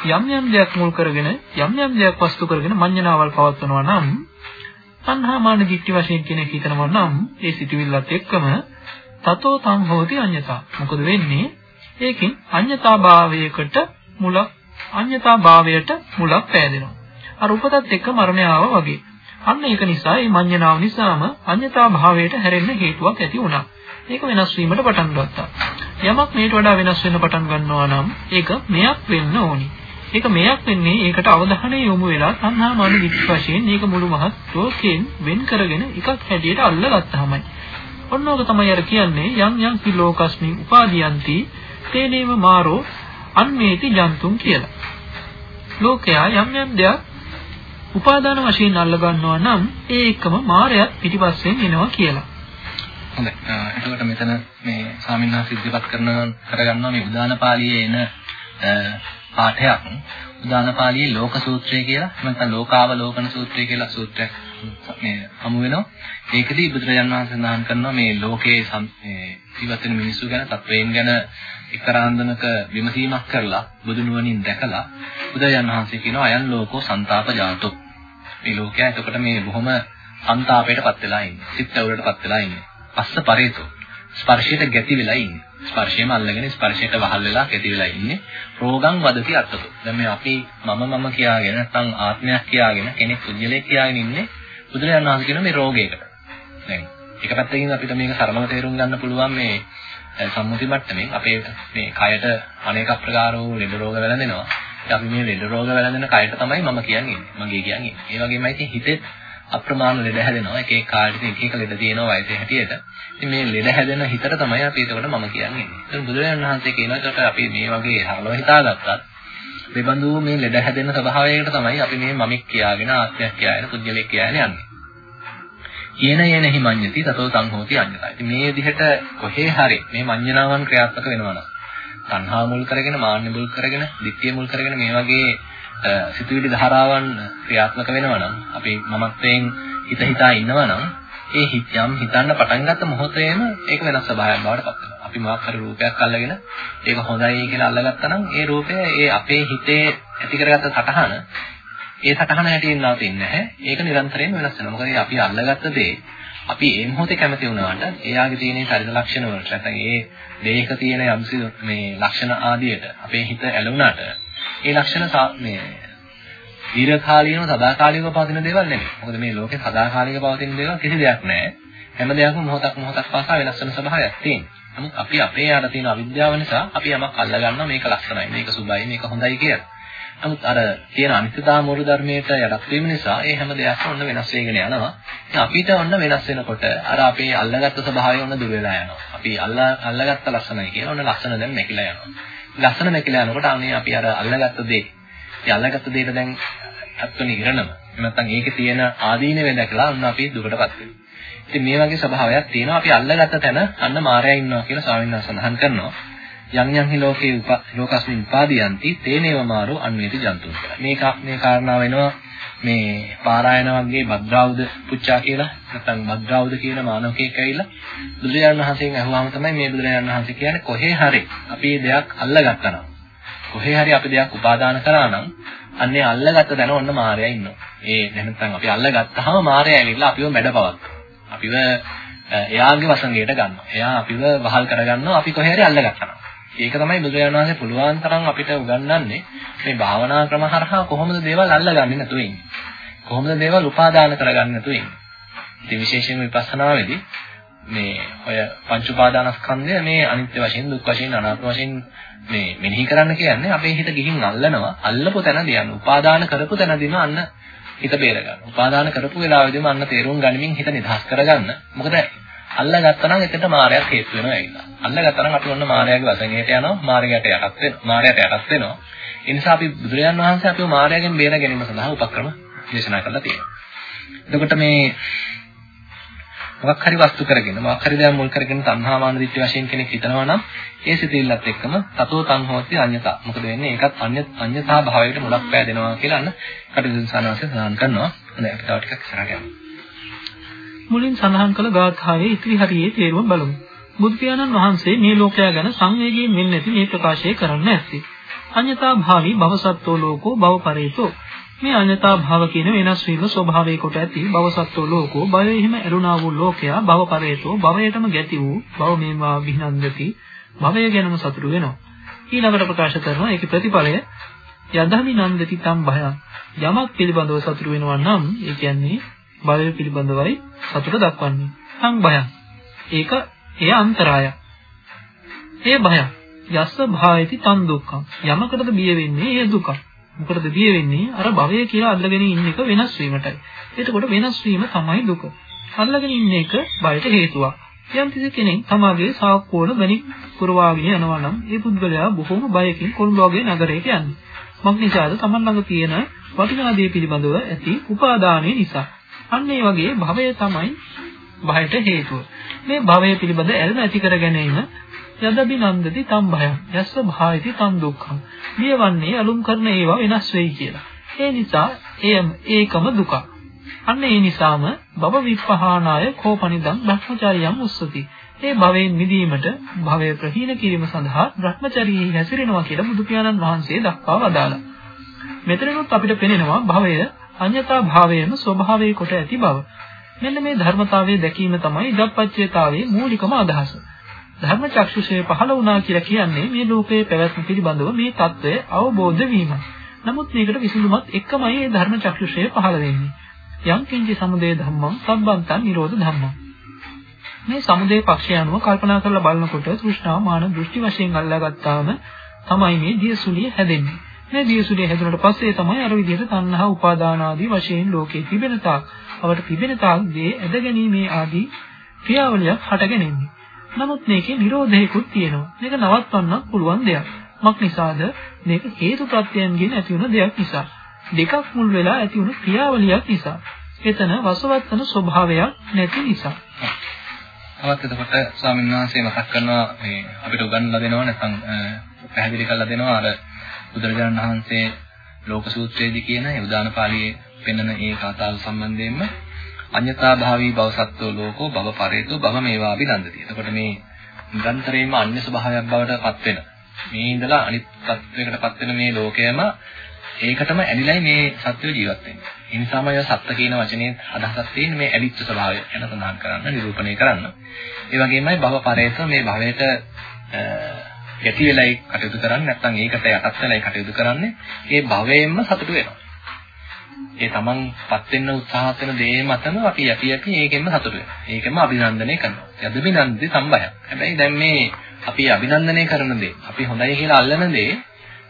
යම් යම් දෙයක් මුල් කරගෙන යම් යම් දෙයක් වස්තු කරගෙන මඤ්ඤණාවල් පවත්වනවා නම් සංහා මාන දිට්ඨි වශයෙන් කෙනෙක් හිතනවා නම් ඒ සිටිවිල්ලත් එක්කම තතෝ තං හෝති අඤ්ඤතා. මොකද වෙන්නේ? ඒකෙන් අඤ්ඤතා භාවයකට මුලක් අඤ්ඤතා භාවයට මුලක් පෑදෙනවා. අර උපතත් එක්ක මරණය ආවා වගේ. අන්න ඒක නිසා මේ මඤ්ඤණාව නිසාම අඤ්ඤතා භාවයට හැරෙන්න හේතුවක් ඇති වුණා. ඒක වෙනස් වීමට පටන් ගත්තා. යමක් මේට වඩා වෙනස් වෙන්න පටන් ගන්නවා නම් ඒක මෙයක් වෙන්න ඕනි. ඒක මෙයක් වෙන්නේ ඒකට අවධානය යොමු වෙලා සංහා මාන විච් වශයෙන් මේක මුළු මහත් ලෝකයෙන් වෙන් කරගෙන එකක් හැටියට අල්ලගත්තාමයි. ඔන්න ඔක තමයි අර කියන්නේ යම් යම් කිලෝකස්මි උපාදීයන්ති තේනේව මාරෝ අන්මේති ජන්තුන් කියලා. ලෝකයා යම් යම් දෙයක් උපාදාන වශයෙන් අල්ල ගන්නවා නම් ඒ එකම මායයත් පිටිපස්සෙන් එනවා කියලා. හොඳයි. එතකොට මෙතන මේ ස්වාමීන් වහන්සේ ඉදිරිපත් කරන කරගන්නවා මේ උදාන පාළියේ එන පාඨයක් උදාන පාළියේ ලෝක සූත්‍රය කියලා නැත්නම් ලෝකාවලෝකන සූත්‍රය කියලා සූත්‍රයක් මේ හමු වෙනවා. ඒකදී බුදුරජාණන් වහන්සේ සඳහන් කරනවා මේ ලෝකයේ ජීවත් වෙන මිනිස්සු ගැන තත්වයෙන් ගැන එක්තරාන්දමක විමසීමක් කරලා බුදු නුවණින් දැකලා බුදුරජාණන් වහන්සේ කියනවා අයන් ලෝකෝ සන්තාප ජාතෝ. මේ ලෝකයා එතකොට මේ බොහොම සන්තාපයටපත් වෙලා ඉන්නේ සිත් ඇවුලටපත් වෙලා ඉන්නේ. අස්ස පරේතෝ. ස්පර්ශයට ගැති වෙලා ඉන්නේ. ස්පර්ශයම අල්ලගෙන ස්පර්ශයට වහල් වෙලා ගැති වෙලා ඉන්නේ. රෝගං වදති අත්තතෝ. දැන් මේ අපි මම මම කියාගෙන නැත්නම් ආත්මයක් කියාගෙන කෙනෙක් කුජලයක් කියාගෙන ඉන්නේ බුදුරජාණන් වහන්සේ කියන මේ රෝගයකට. දැන් එක පැත්තකින් අපිට මේක සරලව තේරුම් ගන්න පුළුවන් මේ සම්මුති මට්ටමින් අපේ මේ කයට අනේක ප්‍රකාර වූ ලෙඩ රෝග වැළඳෙනවා අපි මේ ලෙඩ රෝග වැළඳෙන කයට තමයි මම කියන්නේ මගේ කියන්නේ ඒ වගේමයි ඉතින් හිතේ අප්‍රමාණ ලෙඩ හැදෙනවා. එක එක කාලෙට එක එක ලෙඩ තියෙනවා වයසේ හැටියට. ඉතින් මේ ලෙඩ හැදෙන හිතට තමයි අපි ඒකට මම කියන්නේ. ඉතින් බුදුරජාණන් වහන්සේ කියනවා ඒකට අපි මේ වගේ හරලව හිතාගත්තත් මෙබඳු මේ ලෙඩ හැදෙන ස්වභාවයකට තමයි අපි මේ මමික් කියාගෙන ආත්මයක් කියාගෙන පුද්ගලෙක් කියාගෙන යන්නේ. කියන යනෙහි මඤ්ඤති තතෝ සංහෝති අඤ්ඤතා. ඉතින් මේ විදිහට කොහේ හරි මේ මඤ්ඤණාවන් ක්‍රියාත්මක වෙනවා නම් තණ්හා මුල් කරගෙන මාන්න මුල් කරගෙන ditthිය මුල් කරගෙන මේ වගේ සිතුවිලි ධාරාවන් ක්‍රියාත්මක වෙනවා නම් අපි මමත්වයෙන් හිත හිතා ඉන්නවා නම් ඒ හිතයම් හිතන්න පටන් ගත්ත මොහොතේම ඒක වෙනස් ස්වභාවයක් බවට පත් වෙනවා. අපි මොකක් හරි රූපයක් අල්ලගෙන ඒක හොඳයි කියලා අල්ලගත්තා නම් ඒ රූපය ඒ අපේ හිතේ ඇති කරගත්ත සටහන ඒ සටහන හැටියෙන් නවතින්නේ නැහැ. ඒක නිරන්තරයෙන් වෙනස් වෙනවා. මොකද අපි අල්ලගත්ත දේ අපි ඒ මොහොතේ කැමති වුණාට එයාගේ තියෙන චරිත ලක්ෂණ වලට නැත්නම් ඒ දේහක තියෙන යම්සි මේ ලක්ෂණ ආදියට අපේ හිත ඇලුනාට ඒ ලක්ෂණ මේ දීර්ඝකාලීනව සදාකාලිකව පවතින දේවල් නෙමෙයි. මොකද මේ ලෝකේ සදාකාලිකව පවතින දේවල් කිසි දෙයක් නැහැ. හැම දෙයක්ම මොහොතක් මොහොතක් පාසා වෙනස් වෙන ස්වභාවයක් තියෙනවා. නමුත් අපි අපේ යාට තියෙන අවිද්‍යාව නිසා අපි යමක් අල්ලගන්නවා මේක ලස්සනයි, මේක සුබයි, මේක හොඳයි කියලා. නමුත් අර තියෙන අනිත්‍යතා මූල ධර්මයට යටත් වීම නිසා ඒ හැම දෙයක්ම ඔන්න වෙනස් වෙගෙන යනවා. ඉතින් අපිට ඔන්න වෙනස් වෙනකොට අර අපේ අල්ලගත්තු ස්වභාවය ඔන්න දුර වෙලා යනවා. අපි අල්ලා අල්ලගත්ත ලක්ෂණයි කියන ඔන්න ලක්ෂණ දැන් නැකිලා යනවා. ලක්ෂණ නැකිලා යනකොට අනේ අපි අර අල්ලගත්ත දේ. ඒ අල්ලගත්ත දේට දැන් අත්තුනි ඉරණම. නැත්නම් ඒකේ තියෙන ආදීනව දැකලා ඔන්න අපි දුකටපත් වෙනවා. ඉතින් මේ වගේ ස්වභාවයක් තියෙනවා. අපි අල්ලගත්ත තැන අන්න මායя ඉන්නවා කියලා ස්වාමීන් වහන්සේ සඳහන් කරනවා. යම් යම් හි ලෝකේ ලෝකස්මින් උපාදීයන්ති තේනේව මාරු අන්වේති ජන්තුන් කියලා. මේක මේ කාරණාව වෙනවා මේ පාරායන වගේ භද්‍රාවුද පුච්චා කියලා නැත්නම් භද්‍රාවුද කියන මානවකෙක් ඇවිල්ලා බුදුරජාණන් වහන්සේගෙන් අහුවාම තමයි මේ බුදුරජාණන් වහන්සේ කියන්නේ කොහේ හරි අපි මේ දෙයක් අල්ලගත්තා නම් කොහේ හරි අපි දෙයක් උපාදාන කරා නම් අන්නේ අල්ලගත්ත දැන ඔන්න මායя ඉන්නවා. ඒ නැත්නම් අපි අල්ලගත්තාම මායя ඇවිල්ලා අපිව මැඩපවත්. අපිව එයාගේ වසඟයට ගන්නවා. එයා අපිව වහල් කරගන්නවා අපි කොහේ හරි අල්ලගත්තා නම්. ඒක තමයි බුදුරජාණන් වහන්සේ පුළුවන් තරම් අපිට උගන්වන්නේ මේ භාවනා ක්‍රම හරහා කොහොමද දේවල් අල්ලගන්නේ නැතුව ඉන්නේ. කොහොමද දේවල් උපාදාන කරගන්නේ නැතුව ඉන්නේ. ඉතින් විශේෂයෙන්ම විපස්සනාවේදී මේ ඔය පංච උපාදානස්කන්ධය මේ අනිත්‍ය වශයෙන් දුක් වශයෙන් අනාත්ම වශයෙන් මේ මෙනෙහි කරන්න කියන්නේ අපේ හිත ගිහින් අල්ලනවා අල්ලපු තැනදී යන උපාදාන කරපු තැනදීම අන්න හිත බේර ගන්න. උපාදාන කරපු වෙලාවෙදිම අන්න තේරුම් ගනිමින් හිත නිදහස් කරගන්න. මොකද අල්ලගත්තා නම් එතනට මායයක් හේතු වෙනවා ඇවිල්ලා. අල්ලගත්තා නම් අපි ඔන්න මායයාගේ වසඟයට යනවා, මායයට යටත් වෙනවා, මායයට යටත් වෙනවා. ඒ නිසා අපි බුදුරජාන් වහන්සේ අපිව මායයෙන් බේර ගැනීම සඳහා උපක්‍රම දේශනා කරලා තියෙනවා. එතකොට මේ මොකක් හරි වස්තු කරගෙන මොකක් හරි දෙයක් මුල් කරගෙන තණ්හා මාන දිට්ඨි වශයෙන් කෙනෙක් හිතනවා නම් ඒ සිතිල්ලත් එක්කම තතෝ තණ්හෝති අඤ්ඤතා. මොකද වෙන්නේ? ඒකත් අඤ්ඤ අඤ්ඤතා භාවයකට මුලක් පෑදෙනවා කියලා අන්න කටයුතු සානාංශය සඳහන් කරනවා. හොඳයි අපි තව ටිකක් ඉස්සරහට යමු. මුලින් සඳහන් කළ ගාථාවේ ඉතිරි හරියේ තේරුම බලමු. බුදු පියාණන් වහන්සේ මේ ලෝකයා ගැන සංවේගයෙන් වෙන්නේ නැති මේ ප්‍රකාශය කරන්න ඇත්තේ. අඤ්ඤතා භාවී භවසත්ත්ව ලෝකෝ භවපරේතෝ මේ අඤ්ඤතා භාව කියන වෙනස් වීම ස්වභාවය කොට ඇති භවසත්ත්ව ලෝකෝ භවය හිම ඇරුණා වූ ලෝකයා භවපරේතෝ භවයටම ගැති වූ භව මේවා විහනන්දති භවය ගැනම සතුටු වෙනවා. ඊළඟට ප්‍රකාශ කරනවා ඒකේ ප්‍රතිඵලය යදහමි නන්දති තම් භයං යමක් පිළිබඳව සතුටු වෙනවා නම් ඒ කියන්නේ භවය පිළිබඳවයි සතුට දක්වන්නේ. සංභයං. ඒක එය අන්තරාය. ඒ භය. යස්ස භායති තන් දුක්ඛං. යමකටද බිය වෙන්නේ ඒ දුක. මොකටද බිය වෙන්නේ? අර භවය කියලා අල්ලගෙන ඉන්න එක වෙනස් වීමටයි. එතකොට වෙනස් වීම තමයි දුක. අල්ලගෙන ඉන්න එක බයට හේතුවක්. යම් කිසි කෙනෙක් තමාගේ සාක්කුවන වැනි පුරවාගෙන යනවා නම් ඒ පුද්ගලයා බොහොම බයකින් කොළඹ වගේ නගරයට යන්නේ. මක් නිසාද තමන් ළඟ තියෙන වටිනා දේ පිළිබඳව ඇති උපාදානය නිසා. අන්න ඒ වගේ භවය තමයි භයට හේතුව. මේ භවය පිළිබඳ ඇල්ම ඇති කර ගැනීම යදබි නන්දති තම් භයං යස්ස භායති තම් දුක්ඛං. බියවන්නේ අලුම් කරන ඒවා වෙනස් වෙයි කියලා. ඒ නිසා එයම ඒකම දුක. අන්න ඒ නිසාම බව විපහානාය කෝපනිදම් භ්‍රමචාරියම් උස්සති. ඒ භවයෙන් මිදීමට භවය ප්‍රහීන කිරීම සඳහා භ්‍රමචාරියෙහි හැසිරෙනවා කියලා බුදු පියාණන් වහන්සේ දක්වා වදාළා. මෙතනනොත් අපිට පෙනෙනවා භවය අඤ්‍යතා භාවයම ස්වභාවයේ කොට ඇති බව. මෙන්න මේ ධර්මතාවයේ දැකීම තමයි ඉදප්පච්චේතාවේ මූලිකම අදහස. ධර්ම චක්ෂුෂය පහළ වුණා කියලා කියන්නේ මේ ලෝකයේ පැවැත්ම පිළිබඳව මේ తත්වය අවබෝධ වීම. නමුත් මේකට විසඳුමක් එකමයි මේ ධර්ම චක්ෂුෂය පහළ වෙන්නේ. යම් කිංචි සමුදය ධම්මං සම්බන්තං නිරෝධ ධම්මං. මේ සමුදේ පක්ෂය අනුව කල්පනා කරලා බලනකොට තෘෂ්ණා මාන දෘෂ්ටි වශයෙන් අල්ලාගත්තාම තමයි මේ දියසුලිය හැදෙන්නේ. මේ දියසුලිය හැදුනට පස්සේ තමයි අර විදිහට තණ්හා උපාදාන ආදී වශයෙන් ලෝකේ තිබෙන තාක් අවට තිබෙන තාක් දේ ඇදගැනීමේ ආදී ක්‍රියාවලියක් හටගෙනෙන්නේ. නමුත් මේකේ නිරෝධයකුත් තියෙනවා. මේක නවත්වන්නත් පුළුවන් දෙයක්. මක් නිසාද? මේක හේතු ප්‍රත්‍යයන්ගෙන් ඇති වුණ දෙයක් නිසා. දෙකක් මුල් වෙලා ඇති වුණ ක්‍රියාවලියක් නිසා. එතන වසවත්තන ස්වභාවයක් නැති නිසා. තවත් එතකොට ස්වාමීන් වහන්සේ මතක් කරනවා මේ අපිට උගන්වලා දෙනවා නැත්නම් පැහැදිලි කරලා දෙනවා අර බුදුරජාණන් වහන්සේ ලෝක සූත්‍රයේදී කියන ඒ උදාන පාළියේ පෙන්වන ඒ කතාව සම්බන්ධයෙන්ම අඤ්‍යතා භාවී භව සත්ත්ව ලෝකෝ භව පරේතෝ භව මේවා අභිනන්දති. එතකොට මේ නිරන්තරයෙන්ම අන්‍ය ස්වභාවයක් බවට පත් වෙන. මේ ඉඳලා අනිත් තත්වයකට පත් වෙන මේ ලෝකයම ඒකටම ඇලිලයි මේ සත්ත්ව ජීවත් වෙන්නේ. ඒ නිසාම අය සත්ත්ව කියන වචනේ අදහසක් තියෙන්නේ මේ ඇලිච්ච ස්වභාවය ගැන සඳහන් කරන්න, නිරූපණය කරන්න. ඒ වගේමයි භව පරේතෝ මේ භවයට ගැටි වෙලයි කටයුතු කරන්නේ නැත්නම් ඒකට යටත් වෙලයි කටයුතු කරන්නේ ඒ භවයෙන්ම සතුටු වෙනවා. ඒ තමන්පත් වෙන්න උත්සාහ කරන දේ මතම අපි යටි යටි ඒකෙන්ම සතුටු වෙනවා. ඒකෙන්ම අභිනන්දනය කරනවා. යදබිනන්දි සම්බය. හැබැයි දැන් මේ අපි අභිනන්දනය කරන දේ, අපි හොඳයි කියලා අල්ලන දේ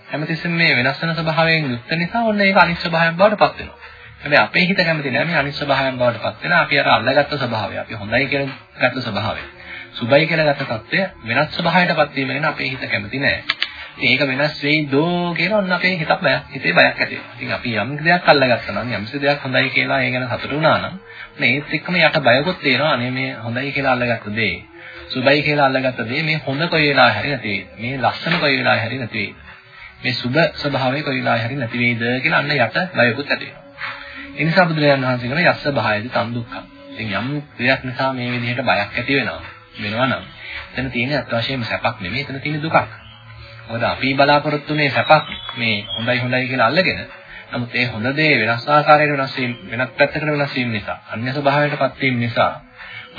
හැමතිස්සෙම මේ වෙනස් වෙන ස්වභාවයෙන් යුක්ත නිසා ඔන්න ඒක අනිත් ස්වභාවයක් බවට පත් වෙනවා. හැබැයි අපේ හිත කැමති නෑ මේ අනිත් ස්වභාවයෙන් බවට පත් වෙන අපි අර අල්ලගත්ත ස්වභාවය, අපි හොඳයි කියලා ගත්ත ස්වභාවය. සුබයි කියලා ගත්ත தත්ත්වය වෙනස් ස්වභාවයකටපත් වීම ගැන අපේ හිත කැමති නෑ. ඒක වෙනස් වෙයි දෝ කියලා ඔන්න අපේ හිතක් බයක් හිතේ බයක් ඇති වෙනවා. ඉතින් අපි යම් දෙයක් අල්ලගත්තා නම් යම්සි දෙයක් හොඳයි කියලා ඒ ගැන සතුටු වුණා නම් මේත් එක්කම යට බයකුත් තියෙනවා. අනේ මේ හොඳයි කියලා අල්ලගත්ත දේ සුබයි කියලා අල්ලගත්ත දේ මේ හොඳ කොයි වෙලාවෙ හරි නැති වෙයිද? මේ ලස්සන කොයි වෙලාවෙ හරි නැති වෙයිද? මේ සුබ ස්වභාවය කොයි වෙලාවෙ හරි නැති වෙයිද කියලා අන්න යට බයකුත් ඇති වෙනවා. ඒ නිසා බුදුරජාණන් වහන්සේ කියන යස්ස බහයදි තන් දුක්ඛ. ඉතින් යම් දෙයක් නිසා මේ විදිහට බයක් ඇති වෙනවා. වෙනවා නම් එතන තියෙන අත් වශයෙන්ම සැපක් නෙමෙයි එතන තියෙන දුකක්. මොකද අපි බලාපොරොත්තු වෙන්නේ සැපක් මේ හොඳයි හොඳයි කියලා අල්ලගෙන. නමුත් ඒ හොඳ දේ වෙනස් ආකාරයකට වෙනස් වීම වෙනත් පැත්තකට වෙනස් වීම නිසා අන්‍ය ස්වභාවයකටපත් වීම නිසා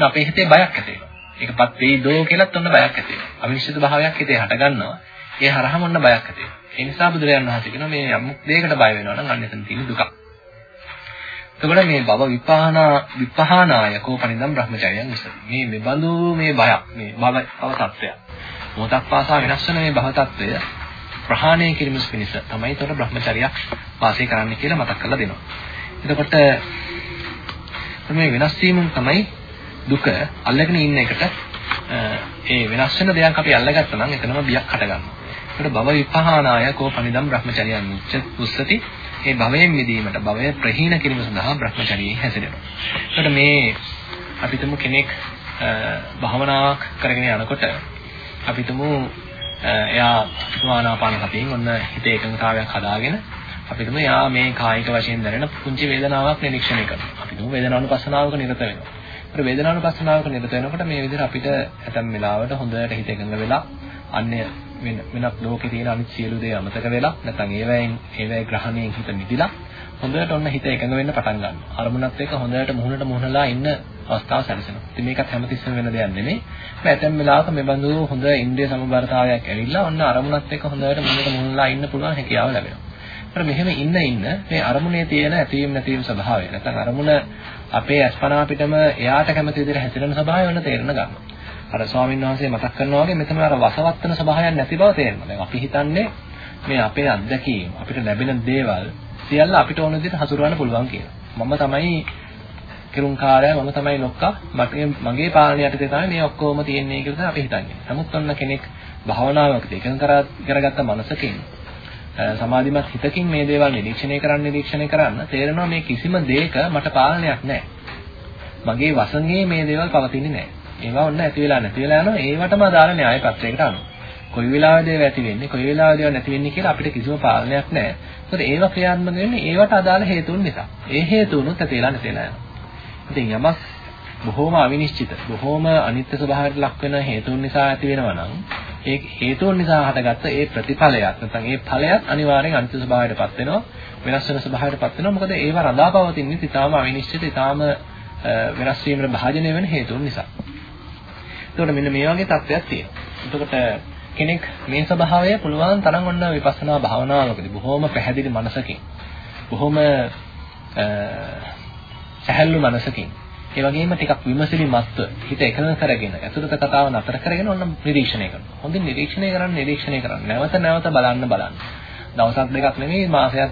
අපේ හිතේ බයක් ඇති වෙනවා. ඒකපත් වෙයි දෝ කියලාත් ඔන්න බයක් ඇති වෙනවා. අවිනිශ්චිත භාවයක් හිතේ හට ගන්නවා. ඒ හරහම ඔන්න බයක් ඇති වෙනවා. ඒ නිසා බුදුරජාණන් වහන්සේ කියනවා මේ යම් දෙයකට බය වෙනවා නම් අන්න එතන තියෙන දුකක්. එතකොට මේ භව විපහානා විපහානාය කෝපනිදම් බ්‍රහ්මචර්යයන් උසති. මේ මෙබඳු මේ බයක් මේ භව භව තත්ත්වයක්. මොහොතක් පාසා වෙනස් වෙන මේ භව තත්ත්වය ප්‍රහාණය කිරීම පිණිස තමයි ඒතර බ්‍රහ්මචර්යයක් වාසය කරන්න කියලා මතක් කරලා දෙනවා. එතකොට මේ වෙනස් වීමෙන් තමයි දුක අල්ලගෙන ඉන්න එකට ඒ වෙනස් වෙන දෙයක් අපි අල්ලගත්තා නම් එතනම බියක් හටගන්නවා. ඒකට භව විපහානාය කෝපනිදම් බ්‍රහ්මචර්යයන් උච්චති ඒ භවයෙන් මිදීමට භවය ප්‍රහීන කිරීම සඳහා භ්‍රමචර්යයේ හැසිරෙනවා. එතකොට මේ අපිටම කෙනෙක් භවනාවක් කරගෙන යනකොට අපිටම එයා ආනාපාන සතියෙන් ඔන්න හිතේ එකඟතාවයක් හදාගෙන අපිටම එයා මේ කායික වශයෙන් දැනෙන පුංචි වේදනාවක් නිරීක්ෂණය කරනවා. අපිටම වේදනානුපස්සනාවක නිරත වෙනවා. ඒත් වේදනානුපස්සනාවක නිරත වෙනකොට මේ විදිහට අපිට ඇතම් වෙලාවට හොඳට හිත එකඟ වෙලා අන්නේ වෙන වෙනත් ලෝකේ තියෙන අනිත් සියලු දේ අමතක වෙලා නැත්නම් ඒවැයෙන් ඒවැය ග්‍රහණයෙන් හිත මිදිලා හොඳට ඔන්න හිත එකඟ වෙන්න පටන් ගන්නවා. අරමුණත් එක්ක හොඳට මුහුණට මුහුණලා ඉන්න අවස්ථාව සැලසෙනවා. ඉතින් මේකත් හැමතිස්සෙම වෙන දෙයක් නෙමෙයි. මේ ඇතැම් වෙලාවක මේ බඳු හොඳ ඉන්ද්‍රිය සමබරතාවයක් ඇවිල්ලා ඔන්න අරමුණත් එක්ක හොඳට මුහුණට මුහුණලා ඉන්න පුළුවන් හැකියාව ලැබෙනවා. ඒත් මෙහෙම ඉන්න ඉන්න මේ අරමුණේ තියෙන ඇතීම් නැතිවීම ස්වභාවය නැත්නම් අරමුණ අපේ අස්පනා පිටම එයාට කැමති විදිහට හැසිරෙන ස්වභාවය වෙන තේරෙන ගන්නවා. අර ස්වාමීන් වහන්සේ මතක් කරනවා වගේ මෙතන අර වසවත්තන ස්වභාවයක් නැති බව තේරෙනවා. දැන් අපි හිතන්නේ මේ අපේ අත්දැකීම් අපිට ලැබෙන දේවල් සියල්ල අපිට ඕන විදිහට හසුරවන්න පුළුවන් කියලා. මම තමයි කිරුම්කාරය මම තමයි ලොක්කා මගේ මගේ පාලනය යටතේ තමයි මේ ඔක්කොම තියෙන්නේ කියලා තමයි අපි හිතන්නේ. නමුත් ඔන්න කෙනෙක් භාවනාවකදී එකඟ කරගත්ත මනසකින් සමාධිමත් හිතකින් මේ දේවල් නිරීක්ෂණය කරන්න නිරීක්ෂණය කරන්න තේරෙනවා මේ කිසිම දෙයක මට පාලනයක් නැහැ. මගේ වසඟේ මේ දේවල් පවතින්නේ නැහැ. ඒවා ඔන්න ඇති වෙලා නැති වෙලා යනවා. ඒවටම අදාළ න්‍යාය පත්‍රයකට අනුව. කොයි වෙලාවෙද ඒවා ඇති වෙන්නේ, කොයි වෙලාවෙද ඒවා නැති වෙන්නේ කියලා අපිට කිසිම පාලනයක් නැහැ. ඒකට ඒවා ක්‍රියාත්මක වෙන්නේ ඒවට අදාළ හේතුන් නිසා. ඒ හේතුනුත් ඇති වෙලා නැති වෙලා යනවා. ඉතින් යමක් බොහෝම අවිනිශ්චිත, බොහෝම අනිත්‍ය ස්වභාවයට ලක් වෙන හේතුන් නිසා ඇති වෙනවා නම් ඒ හේතුන් නිසා හටගත්ත ඒ ප්‍රතිඵලයක් නැත්නම් ඒ ඵලයක් අනිවාර්යෙන් අනිත්‍ය ස්වභාවයටපත් වෙනවා වෙනස් වෙන ස්වභාවයටපත් වෙනවා මොකද ඒවා රඳාපවතින්නේ ඊටාම අවිනිශ්චිත ඊටාම වෙනස් වීමට භාජනය වෙන හේතුන් නිසා එතකොට මෙන්න මේ වගේ තත්ත්වයක් තියෙනවා. එතකොට කෙනෙක් මේ ස්වභාවය පුළුවන් තරම් ඔන්න විපස්සනා භාවනාවකදී බොහොම පැහැදිලි මනසකින් බොහොම සැහැල්ලු මනසකින් ඒ වගේම ටිකක් විමසිලිමත්ව හිත එකඟ කරගෙන අතුරත කතාව නතර කරගෙන ඔන්න නිරීක්ෂණය කරනවා. හොඳින් නිරීක්ෂණය කරන්න නිරීක්ෂණය කරන්න. නැවත නැවත බලන්න බලන්න. දවසක් දෙකක් නෙමෙයි මාසයක්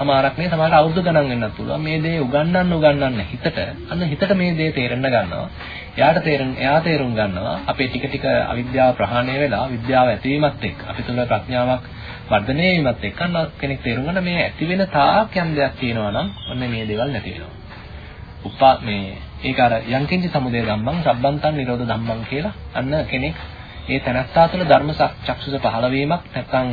අමාරක් නේ සමහරට අවුරුදු ගණන් වෙන්නත් පුළුවන්. මේ දේ උගන්වන්න උගන්වන්න හිතට අන්න හිතට මේ දේ තේරෙන්න ගන්නවා. එයාට තේරෙන එයා තේරුම් ගන්නවා අපේ ටික ටික අවිද්‍යාව ප්‍රහාණය වෙලා විද්‍යාව ඇතිවීමත් එක්ක අපි තුල ප්‍රඥාවක් වර්ධනය වීමත් එක්ක අන්න කෙනෙක් තේරුම් ගන්න මේ ඇති වෙන තාක් යම් දෙයක් තියෙනවා නම් ඔන්න මේ දේවල් නැති වෙනවා. උපා මේ ඒක අර යංකින්ච සමුදය ධම්මං සබ්බන්තං නිරෝධ ධම්මං කියලා අන්න කෙනෙක් ඒ තනත්තා තුළ ධර්ම චක්ෂුස පහළ වීමක් නැත්නම්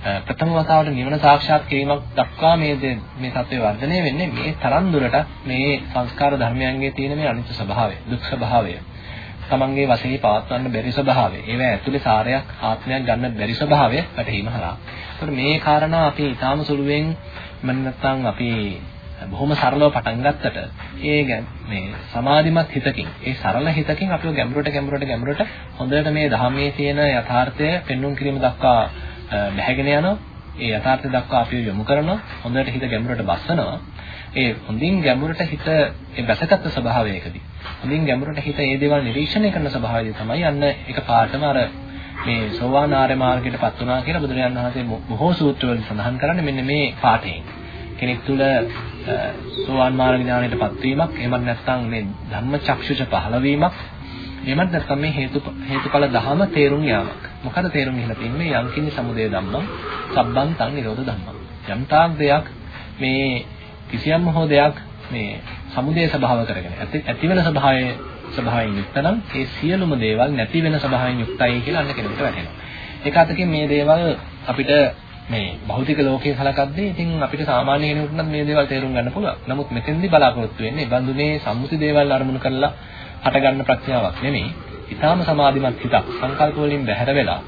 ප්‍රථම වතාවට නිවන සාක්ෂාත් කිරීමක් දක්වා මේ මේ தත්ත්වය වර්ධනය වෙන්නේ මේ තරම් දුරට මේ සංස්කාර ධර්මයන්ගේ තියෙන මේ අනිත්‍ය ස්වභාවය, දුක් ස්වභාවය. තමන්ගේ වශයෙන් පවත්වන්න බැරි ස්වභාවය. ඒවා ඇතුලේ සාරයක් ආත්මයක් ගන්න බැරි ස්වභාවය වැටහීම හරහා. ඒකට මේ කාරණා අපි ඊටාම සුළුවෙන් මම නැත්තම් අපි බොහොම සරලව පටන් ගත්තට ඒ මේ සමාධිමත් හිතකින් ඒ සරල හිතකින් අපිව ගැඹුරට ගැඹුරට ගැඹුරට හොඳට මේ ධර්මයේ තියෙන යථාර්ථය පෙන්වුම් කිරීම දක්වා බැහැගෙන යනවා. ඒ යථාර්ථය දක්වා අපිව යොමු කරනවා. හොඳට හිත ගැඹුරට බස්සනවා. ඒ හොඳින් ගැඹුරට හිත ඒ බැසගත් ස්වභාවයකදී හොඳින් ගැඹුරට හිත ඒ දේවල් නිරීක්ෂණය කරන ස්වභාවයදී තමයි යන්න එක පාටම අර මේ සෝවාන් ආර්ය මාර්ගයටපත් වුණා කියලා බුදුරජාණන් වහන්සේ බොහෝ සූත්‍රවල සඳහන් කරන්නේ මෙන්න මේ පාඨයෙන්. කෙනෙක් තුළ සෝවාන් මාර්ග ඥානයටපත් වීමක් එහෙමත් නැත්නම් මේ ධම්මචක්ෂුෂ පහළවීමක් එහෙමත් නැත්නම් මේ හේතු හේතුඵල ධහම තේරුම් යාමක්. මොකද තේරුම් ගන්න තියෙන්නේ යම්කිනි සමුදය ධම්මං සබ්බන්තං නිරෝධ ධම්මං. යම් තාක් දෙයක් මේ කිසියම් හෝ දෙයක් මේ සමුදය ස්වභාව කරගෙන ඇති වෙන ස්වභාවයේ ස්වභාවයෙන් යුක්ත නම් ඒ සියලුම දේවල් නැති වෙන ස්වභාවයෙන් යුක්තයි කියලා අන්න කෙනෙකුට වැටහෙනවා. ඒක අතකින් මේ දේවල් අපිට මේ භෞතික ලෝකයේ සලකද්දී ඉතින් අපිට සාමාන්‍ය කෙනෙකුට නම් මේ දේවල් තේරුම් ගන්න පුළුවන්. නමුත් මෙතෙන්දී බලාපොරොත්තු වෙන්නේ බඳු මේ සම්මුති දේවල් අරමුණු කරලා හටගන්න ප්‍රඥාවක් නෙමෙයි. ඊටාම සමාධිමත් හිතක් සංකල්ප වලින් බැහැර වෙලා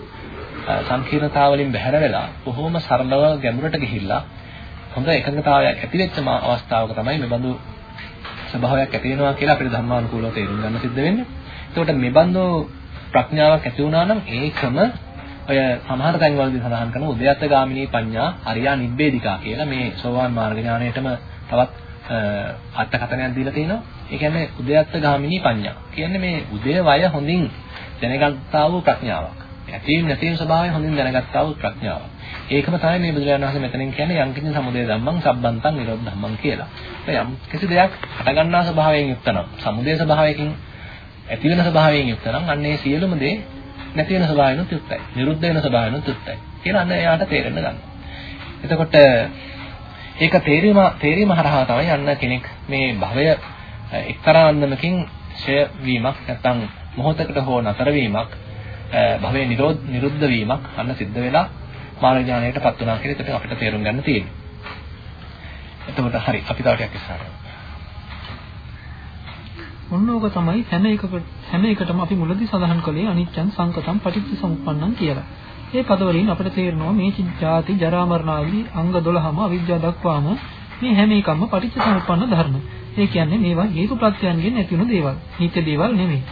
සංකීර්ණතාව වලින් බැහැර වෙලා බොහොම සරලව ගැඹුරට ගිහිල්ලා හොඳ එකඟතාවයක් ඇති වෙච්ච අවස්ථාවක තමයි මේ බඳු ස්වභාවයක් ඇති වෙනවා කියලා අපිට ධර්මානුකූලව තේරුම් ගන්න සිද්ධ වෙන්නේ. එතකොට මේ බඳු ප්‍රඥාවක් ඇති වුණා නම් ඒකම ඔය සමහර තැන්වලදී සඳහන් කරන උද්‍යත්ත ගාමිනී පඤ්ඤා අරියා නිබ්බේධිකා කියලා මේ සෝවාන් මාර්ග ඥාණයටම තවත් අර්ථකථනයක් දීලා තිනවා. ඒ කියන්නේ උද්‍යත්ත ගාමිනී පඤ්ඤා. කියන්නේ මේ උදේ වය හොඳින් දැනගත්තා වූ ප්‍රඥාවක්. ඇතීම් නැතිම් ස්වභාවය හොඳින් දැනගත්තා වූ ප්‍රඥාවක්. ඒකම තමයි මේ බුදුරජාණන් වහන්සේ මෙතනින් කියන්නේ යම්කිසි සමුදය ධම්මං සබ්බන්තං නිරෝධ ධම්මං කියලා. යම් කිසි දෙයක් හටගන්නා ස්වභාවයෙන් යුක්ත නම් සමුදය ස්වභාවයකින් ඇති වෙන ස්වභාවයෙන් යුක්ත නම් අන්න ඒ සියලුම දේ නැති වෙන ස්වභාවයෙන්ුත් යුක්තයි. නිරුද්ධ වෙන ස්වභාවයෙන්ුත් යුක්තයි. කියලා අන්න එයාට තේරෙන්න ගන්නවා. එතකොට ඒක තේරීම තේරීම හරහා තමයි අන්න කෙනෙක් මේ භවය එක්තරා අන්දමකින් ඡය වීමක් නැත්නම් මොහොතකට හෝ නතර වීමක් භවයේ නිරෝධ නිරුද්ධ වීමක් අන්න සිද්ධ වෙලා මාර්ග ඥානයටපත් වුණා කියලා ඒකට අපිට තේරුම් ගන්න තියෙනවා. එතකොට හරි අපි තව ටිකක් ඉස්සරහට ඔන්න ඕක තමයි හැම එකකට හැම එකටම අපි මුලදී සඳහන් කළේ අනිච්චං සංකතං පටිච්චසමුප්පන්නං කියලා. මේ පදවලින් අපිට තේරෙනවා මේ ජාති ජරා මරණ ආදී අංග 12ම අවිද්‍යාව දක්වාම මේ හැම එකම පටිච්චසමුප්පන්න ධර්ම. ඒ කියන්නේ මේවා හේතු ප්‍රත්‍යයන්ගෙන් ඇතිවන දේවල්. නිත්‍ය දේවල් නෙමෙයි.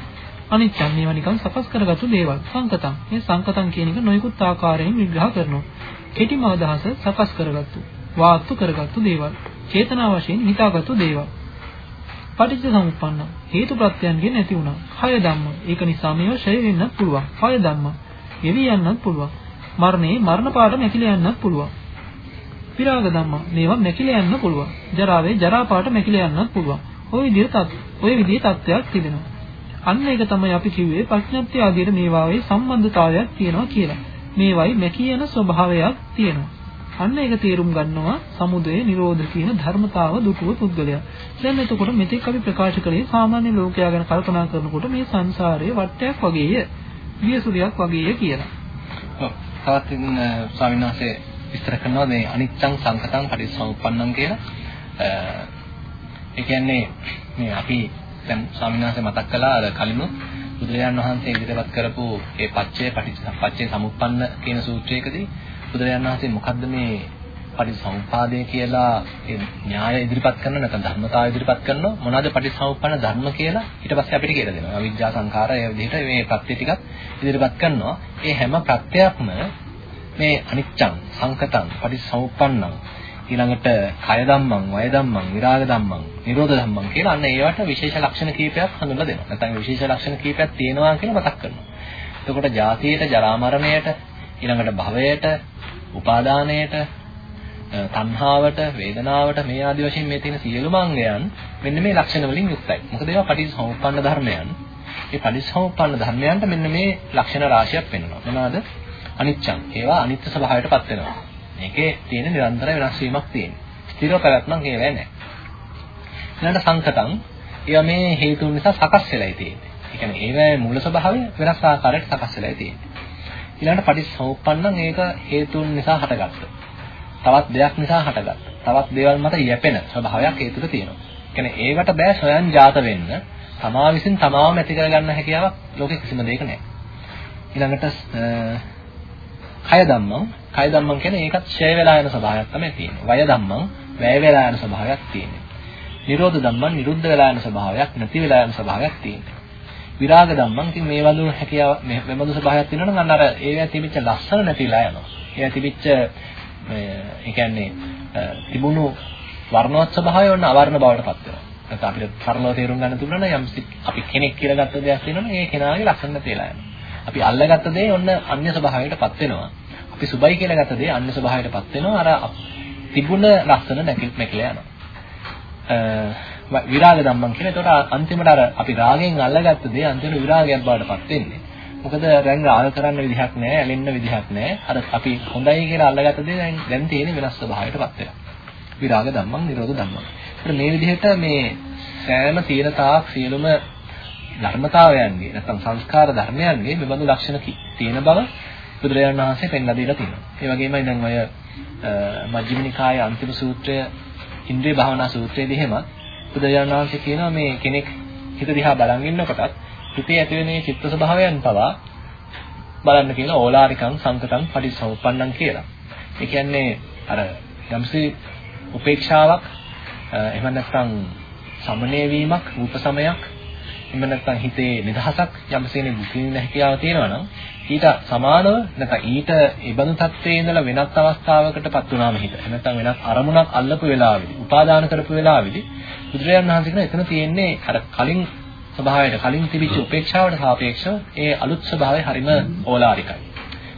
අනිත්‍යං මේවා නිකන් සකස් කරගත්තු දේවල්. සංකතං. මේ සංකතං කියන එක නොයෙකුත් ආකාරයෙන් විග්‍රහ කරනවා. කෙටිම අදහස සකස් කරගත්තු, වාස්තු කරගත්තු දේවල්. චේතනා වශයෙන් හිතාගත්තු දේවල්. පටිච්ච සමුප්පන්න හේතු ප්‍රත්‍යයන්ගෙන් ඇති වුණා. කය ධම්ම. ඒක නිසා මේව ඡය වෙන්නත් පුළුවන්. කය ධම්ම. ගෙවි යන්නත් පුළුවන්. මරණේ මරණ පාට නැකිලා යන්නත් පුළුවන්. විරාග ධම්ම. මේවා නැකිලා යන්න පුළුවන්. ජරාවේ ජරා පාට නැකිලා යන්නත් පුළුවන්. ওই විදිහට ওই විදිහේ තත්ත්වයක් තිබෙනවා. අන්න ඒක තමයි අපි කිව්වේ ප්‍රඥප්ති ආදියට මේවායේ සම්බන්ධතාවයක් තියෙනවා කියලා. මේවයි මැකී යන ස්වභාවයක් තියෙනවා. අන්න ඒක තේරුම් ගන්නවා සමුදය නිරෝධ කියන ධර්මතාව දුටුව පුද්ගලයා. දැන් එතකොට මෙතෙක් අපි ප්‍රකාශ කළේ සාමාන්‍ය ලෝකයා ගැන කල්පනා කරනකොට මේ සංසාරයේ වටයක් වගේය, වියසුලියක් වගේය කියලා. ඔව්. තවත් ඉන්න ස්වාමීන් වහන්සේ විස්තර කරනවා මේ අනිච්චං සංකතං පටිච්චසමුප්පන්නං කියලා. ඒ කියන්නේ මේ අපි දැන් ස්වාමීන් වහන්සේ මතක් කළා අර කලින් බුදුරජාණන් වහන්සේ ඉදිරිපත් කරපු ඒ පච්චේ පටිච්ච සමුප්පන්න කියන සූත්‍රයකදී බුදුරජාණන් වහන්සේ මොකද්ද මේ පටිසමුපාදය කියලා ඒ න්‍යාය ඉදිරිපත් කරන නැත්නම් ධර්මතාවය ඉදිරිපත් කරන මොනවාද පටිසමුප්පන්න ධර්ම කියලා ඊට පස්සේ අපිට කියලා දෙනවා. අවිජ්ජා සංඛාරය ඒ විදිහට මේ ප්‍රත්‍ය ටිකක් ඉදිරිපත් කරනවා. ඒ හැම ප්‍රත්‍යයක්ම මේ අනිච්චං සංකතං පටිසමුප්පන්නං ඊළඟට කය ධම්මං, වය ධම්මං, විරාග ධම්මං, නිරෝධ ධම්මං කියලා අන්න ඒවට විශේෂ ලක්ෂණ කීපයක් හඳුන්වලා දෙනවා. නැත්නම් විශේෂ ලක්ෂණ කීපයක් තියෙනවා කියලා මතක් කරනවා. එතකොට ජාතියට, ජරා මරණයට, ඊළඟට භවයට, උපාදානයට තණ්හාවට වේදනාවට මේ ආදි වශයෙන් මේ තියෙන සියලුම අංගයන් මෙන්න මේ ලක්ෂණ වලින් යුක්තයි. මොකද ඒවා පටිච්චසමුප්පන්න ධර්මයන්. මේ පටිච්චසමුප්පන්න ධර්මයන්ට මෙන්න මේ ලක්ෂණ රාශියක් වෙනවා. මොනවාද? අනිච්චං. ඒවා අනිත්‍ය ස්වභාවයටපත් වෙනවා. මේකේ තියෙන නිරන්තර වෙනස් වීමක් තියෙනවා. ස්ථිර පැවැත්මක් ඒවැ නැහැ. ඊළඟට සංකතං. ඒවා මේ හේතුන් නිසා සකස් වෙලායි තියෙන්නේ. ඒ කියන්නේ ඒවැ මූල ස්වභාවය වෙනස් ආකාරයකට සකස් වෙලායි තියෙන්නේ. ඊළඟට පටිච්චසමුප්පන්නං ඒක හේතුන් නිසා හටගත්තා. තවත් දෙයක් නිසා හටගත්තා. තවත් දේවල් මත යැපෙන ස්වභාවයක් ඒ තුළ තියෙනවා. කියන්නේ ඒකට බෑ සොයන් ජාත වෙන්න. තමා විසින් තමාම ඇති කරගන්න හැකියාවක් ලෝකෙ කිසිම දෙයක නැහැ. ඊළඟට කය ධම්මං කය ධම්මං කියන්නේ ඒකත් ඡය වෙලා යන ස්වභාවයක් තමයි තියෙන්නේ. වය ධම්මං වැය වෙලා යන ස්වභාවයක් තියෙන්නේ. නිරෝධ ධම්මං නිරුද්ධ වෙලා යන ස්වභාවයක් නැති වෙලා යන ස්වභාවයක් තියෙන්නේ. විරාග ධම්මං ඉතින් මේ වඳු හැකියාව මේ වඳු ස්වභාවයක් තියෙනවනම් අන්න අර ඒවා තිබිච්ච ලස්සන නැතිලා යනවා. ඒවා තිබිච්ච ඒ කියන්නේ තිබුණු වර්ණවත් ස්වභාවය ඔන්න අවර්ණ බවට පත් වෙනවා. නැත්නම් අපිට සරලව තේරුම් ගන්න තිබුණා නම් යම් අපි කෙනෙක් කියලා ගත්ත දෙයක් තියෙනවනේ ඒ කෙනාගේ ලක්ෂණ තේලා යනවා. අපි අල්ලගත්ත දේ ඔන්න අන්‍ය ස්වභාවයකට පත් වෙනවා. අපි සුබයි කියලා ගත්ත දේ අන්‍ය ස්වභාවයකට පත් වෙනවා. අර තිබුණ ලක්ෂණ නැකිල් මෙකලා යනවා. විරාග ධම්මං කියන. ඒතකොට අන්තිමට අර අපි රාගයෙන් අල්ලගත්ත දේ අන්තිමට විරාගයක් බවට පත් වෙන්නේ. මොකද දැන් රාග කරන්න විදිහක් නැහැ, ඇලෙන්න විදිහක් නැහැ. අර අපි හොඳයි කියලා අල්ලගත්ත දේ දැන් දැන් තියෙන වෙනස් ස්වභාවයකට පත් වෙනවා. විරාග ධම්මං, නිරෝධ ධම්මං. ඒත් මේ විදිහට මේ සෑම තීන තාක් සියලුම ධර්මතාවයන්ගේ නැත්නම් සංස්කාර ධර්මයන්ගේ මෙබඳු ලක්ෂණ තියෙන බව බුදුරජාණන් වහන්සේ පෙන්ලා දීලා තියෙනවා. ඒ වගේමයි දැන් ඔය මජ්ක්‍ධිම නිකායේ අන්තිම සූත්‍රය ඉන්ද්‍රිය භාවනා සූත්‍රයේදී එහෙමත් බුදුරජාණන් වහන්සේ කියනවා මේ කෙනෙක් හිත දිහා බලන් ඉන්නකොටත් හිතේ ඇති වෙන මේ චිත්ත ස්වභාවයන් පවා බලන්න කියන ඕලාරිකං සංකතං පටිච්චසමුප්පන්නං කියලා. ඒ කියන්නේ අර යම්සි උපේක්ෂාවක් එහෙම නැත්නම් සමනය වීමක් රූප සමයක් එහෙම නැත්නම් හිතේ නිදහසක් යම්සේනේ බුකින් හැකියාව තියෙනවා නම් ඊට සමානව නැත්නම් ඊට ඉබඳු තත්ත්වයේ ඉඳලා වෙනත් අවස්ථාවකටපත් වුණාම හිත නැත්නම් වෙනත් අරමුණක් අල්ලපු වෙලාවෙදි උපාදාන කරපු වෙලාවෙදි බුදුරජාණන් වහන්සේ කියන එතන තියෙන්නේ අර කලින් ස්වභාවයට කලින් තිබිච්ච උපේක්ෂාවට සාපේක්ෂව ඒ අලුත් ස්වභාවය හරිම ඕලාරිකයි.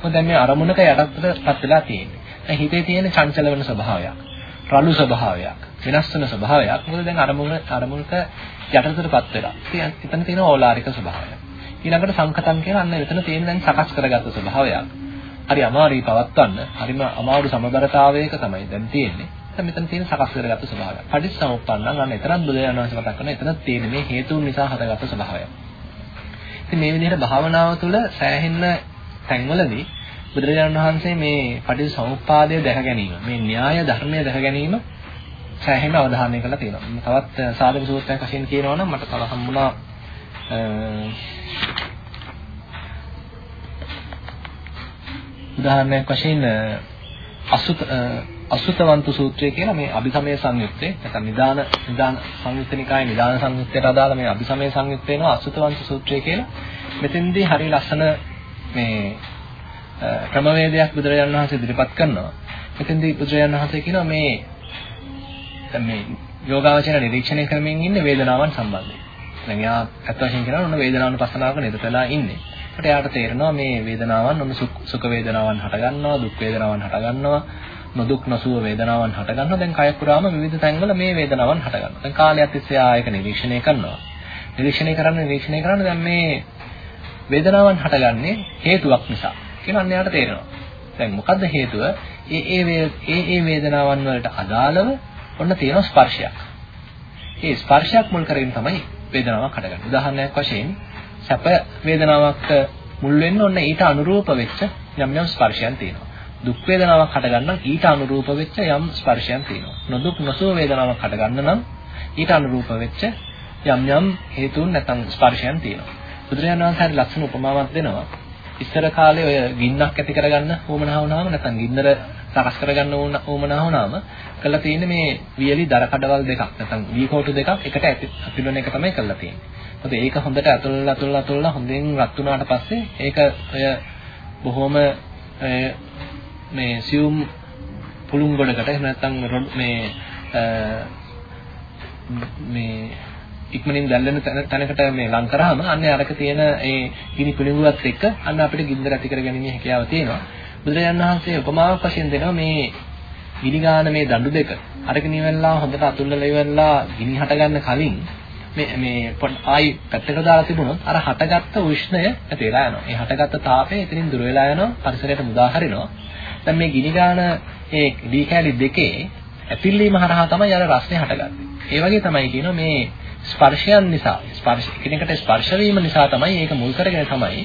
මොකද දැන් මේ අරමුණක යටත්පත් වෙලා තියෙන්නේ. දැන් හිතේ තියෙන චංචල වෙන ස්වභාවයක්, රළු ස්වභාවයක්, වෙනස් වෙන ස්වභාවයක්. මොකද දැන් අරමුණ අරමුණක යටතටපත් වෙලා. එතන තියෙන ඕලාරික ස්වභාවය. ඊළඟට සංකතම් කියන අන්න එතන තියෙන දැන් සකස් කරගත්ත ස්වභාවයක්. හරි අමාරුයි පවත්වන්න. හරිම අමාරු සමබරතාවයක තමයි දැන් තියෙන්නේ. දැන් මෙතන තියෙන සකස් කරගත්ත ස්වභාවය. පටිච්චසමුප්පන්නං අන්න එතරම් බුදුරජාණන් වහන්සේ මතක් කරන එතන තියෙන මේ හේතුන් නිසා හටගත්ත ස්වභාවය. ඉතින් මේ විදිහට භාවනාව තුළ සෑහෙන්න තැන්වලදී බුදුරජාණන් වහන්සේ මේ පටිච්චසමුප්පාදය දැක ගැනීම, මේ න්‍යාය ධර්මය දැක ගැනීම සෑහෙන අවධානය කරලා තියෙනවා. තවත් සාධක සූත්‍රයක් වශයෙන් කියනවා නම් මට තව හම්බුණා උදාහරණයක් වශයෙන් අසුත අසුතවන්ත සූත්‍රය කියලා මේ අභිසමය සංයුත්තේ නැත්නම් නිදාන නිදාන සංයුත්තනිකායේ නිදාන සංයුත්තයට අදාළ මේ අභිසමය සංයුත්තේ වෙනවා අසුතවන්ත සූත්‍රය කියලා. මෙතෙන්දී හරිය ලස්සන මේ ක්‍රමවේදයක් බුදුරජාණන් වහන්සේ ඉදිරිපත් කරනවා. මෙතෙන්දී බුදුරජාණන් වහන්සේ කියනවා මේ දැන් මේ යෝගාවචර නිරීක්ෂණය කරමින් ඉන්නේ වේදනාවන් සම්බන්ධයෙන්. දැන් එයා අත් වශයෙන් කියනවා ඔන්න වේදනාවන් පස්සනාවක නිරත වෙලා ඉන්නේ. ඒකට එයාට තේරෙනවා මේ වේදනාවන් ඔන්න සුඛ වේදනාවන් හට ගන්නවා, දුක් වේදනාවන් හට ගන්නවා, නොදුක් නොසුව වේදනාවන් හට ගන්නවා. දැන් කය පුරාම විවිධ තැන්වල මේ වේදනාවන් හට ගන්නවා. දැන් කාලයක් තිස්සේ ආයක නිරීක්ෂණය කරනවා. නිරීක්ෂණය කරන්න නිරීක්ෂණය කරන්න දැන් මේ වේදනාවන් හටගන්නේ හේතුවක් නිසා. කියන අන්න යාට තේරෙනවා. දැන් මොකද්ද හේතුව? ඒ ඒ ඒ ඒ වේදනාවන් වලට අදාළව ඔන්න තියෙන ස්පර්ශයක්. ඒ ස්පර්ශයක් මුල් කරගෙන තමයි වේදනාවක් හටගන්නේ. උදාහරණයක් වශයෙන් සැප වේදනාවක් මුල් වෙන්න ඔන්න ඊට අනුරූප වෙච්ච යම් යම් ස්පර්ශයන් තියෙනවා. දුක් වේදනාවක් හටගන්න ඊට අනුරූප වෙච්ච යම් ස්පර්ශයන් තියෙනවා. නොදුක් නොසුව වේදනාවක් හටගන්න නම් ඊට අනුරූප වෙච්ච යම් යම් හේතුන් නැත්නම් ස්පර්ශයන් තියෙනවා. බුදුරජාණන් වහන්සේ හරි ලක්ෂණ උපමාවක් දෙනවා. ඉස්සර කාලේ ඔය ගින්නක් ඇති කරගන්න උවමනා වුණාම නැත්නම් ගින්නර සකස් කරගන්න උවමනා වුණාම කළා තියෙන්නේ මේ වියලි දර කඩවල් දෙකක් නැත්නම් වී කෝටු දෙකක් එකට ඇතුළන එක තමයි කළා තියෙන්නේ. මොකද ඒක හොඳට අතුල්ලා අතුල්ලා අතුල්ලා හොඳින් රත් වුණාට පස්සේ ඒක ඔය බොහොම මේ සියුම් පුළුන් ගොඩකට එහෙම නැත්නම් මේ මේ ඉක්මනින් දැල්ලෙන තැනකට මේ ලං කරාම අන්න අරක තියෙන ඒ ගිනි පිළිඟුවත් එක්ක අන්න අපිට ගින්දර ඇති කරගැනීමේ හැකියාව තියෙනවා. බුදුරජාණන් වහන්සේ උපමාවක් වශයෙන් දෙනවා මේ ගිනි ගාන මේ දඬු දෙක. අරක නිවෙලා හොඳට අතුල්ලලා ඉවරලා ගිනි හට ගන්න කලින් මේ මේ ආයි පැත්තකට දාලා තිබුණොත් අර හටගත්ත උෂ්ණය ඇති වෙලා යනවා. ඒ හටගත්ත තාපය එතනින් දුර වෙලා යනවා පරිසරයට මුදා හරිනවා. දැන් මේ ගිනි ගාන ඒ දී කැලි දෙකේ ඇතිල්ලීම හරහා තමයි අර රස්නේ හටගන්නේ. ඒ වගේ තමයි කියනවා මේ ස්පර්ශයන් නිසා ස්පර්ශ එකිනෙකට ස්පර්ශ වීම නිසා තමයි ඒක මුල් කරගෙන තමයි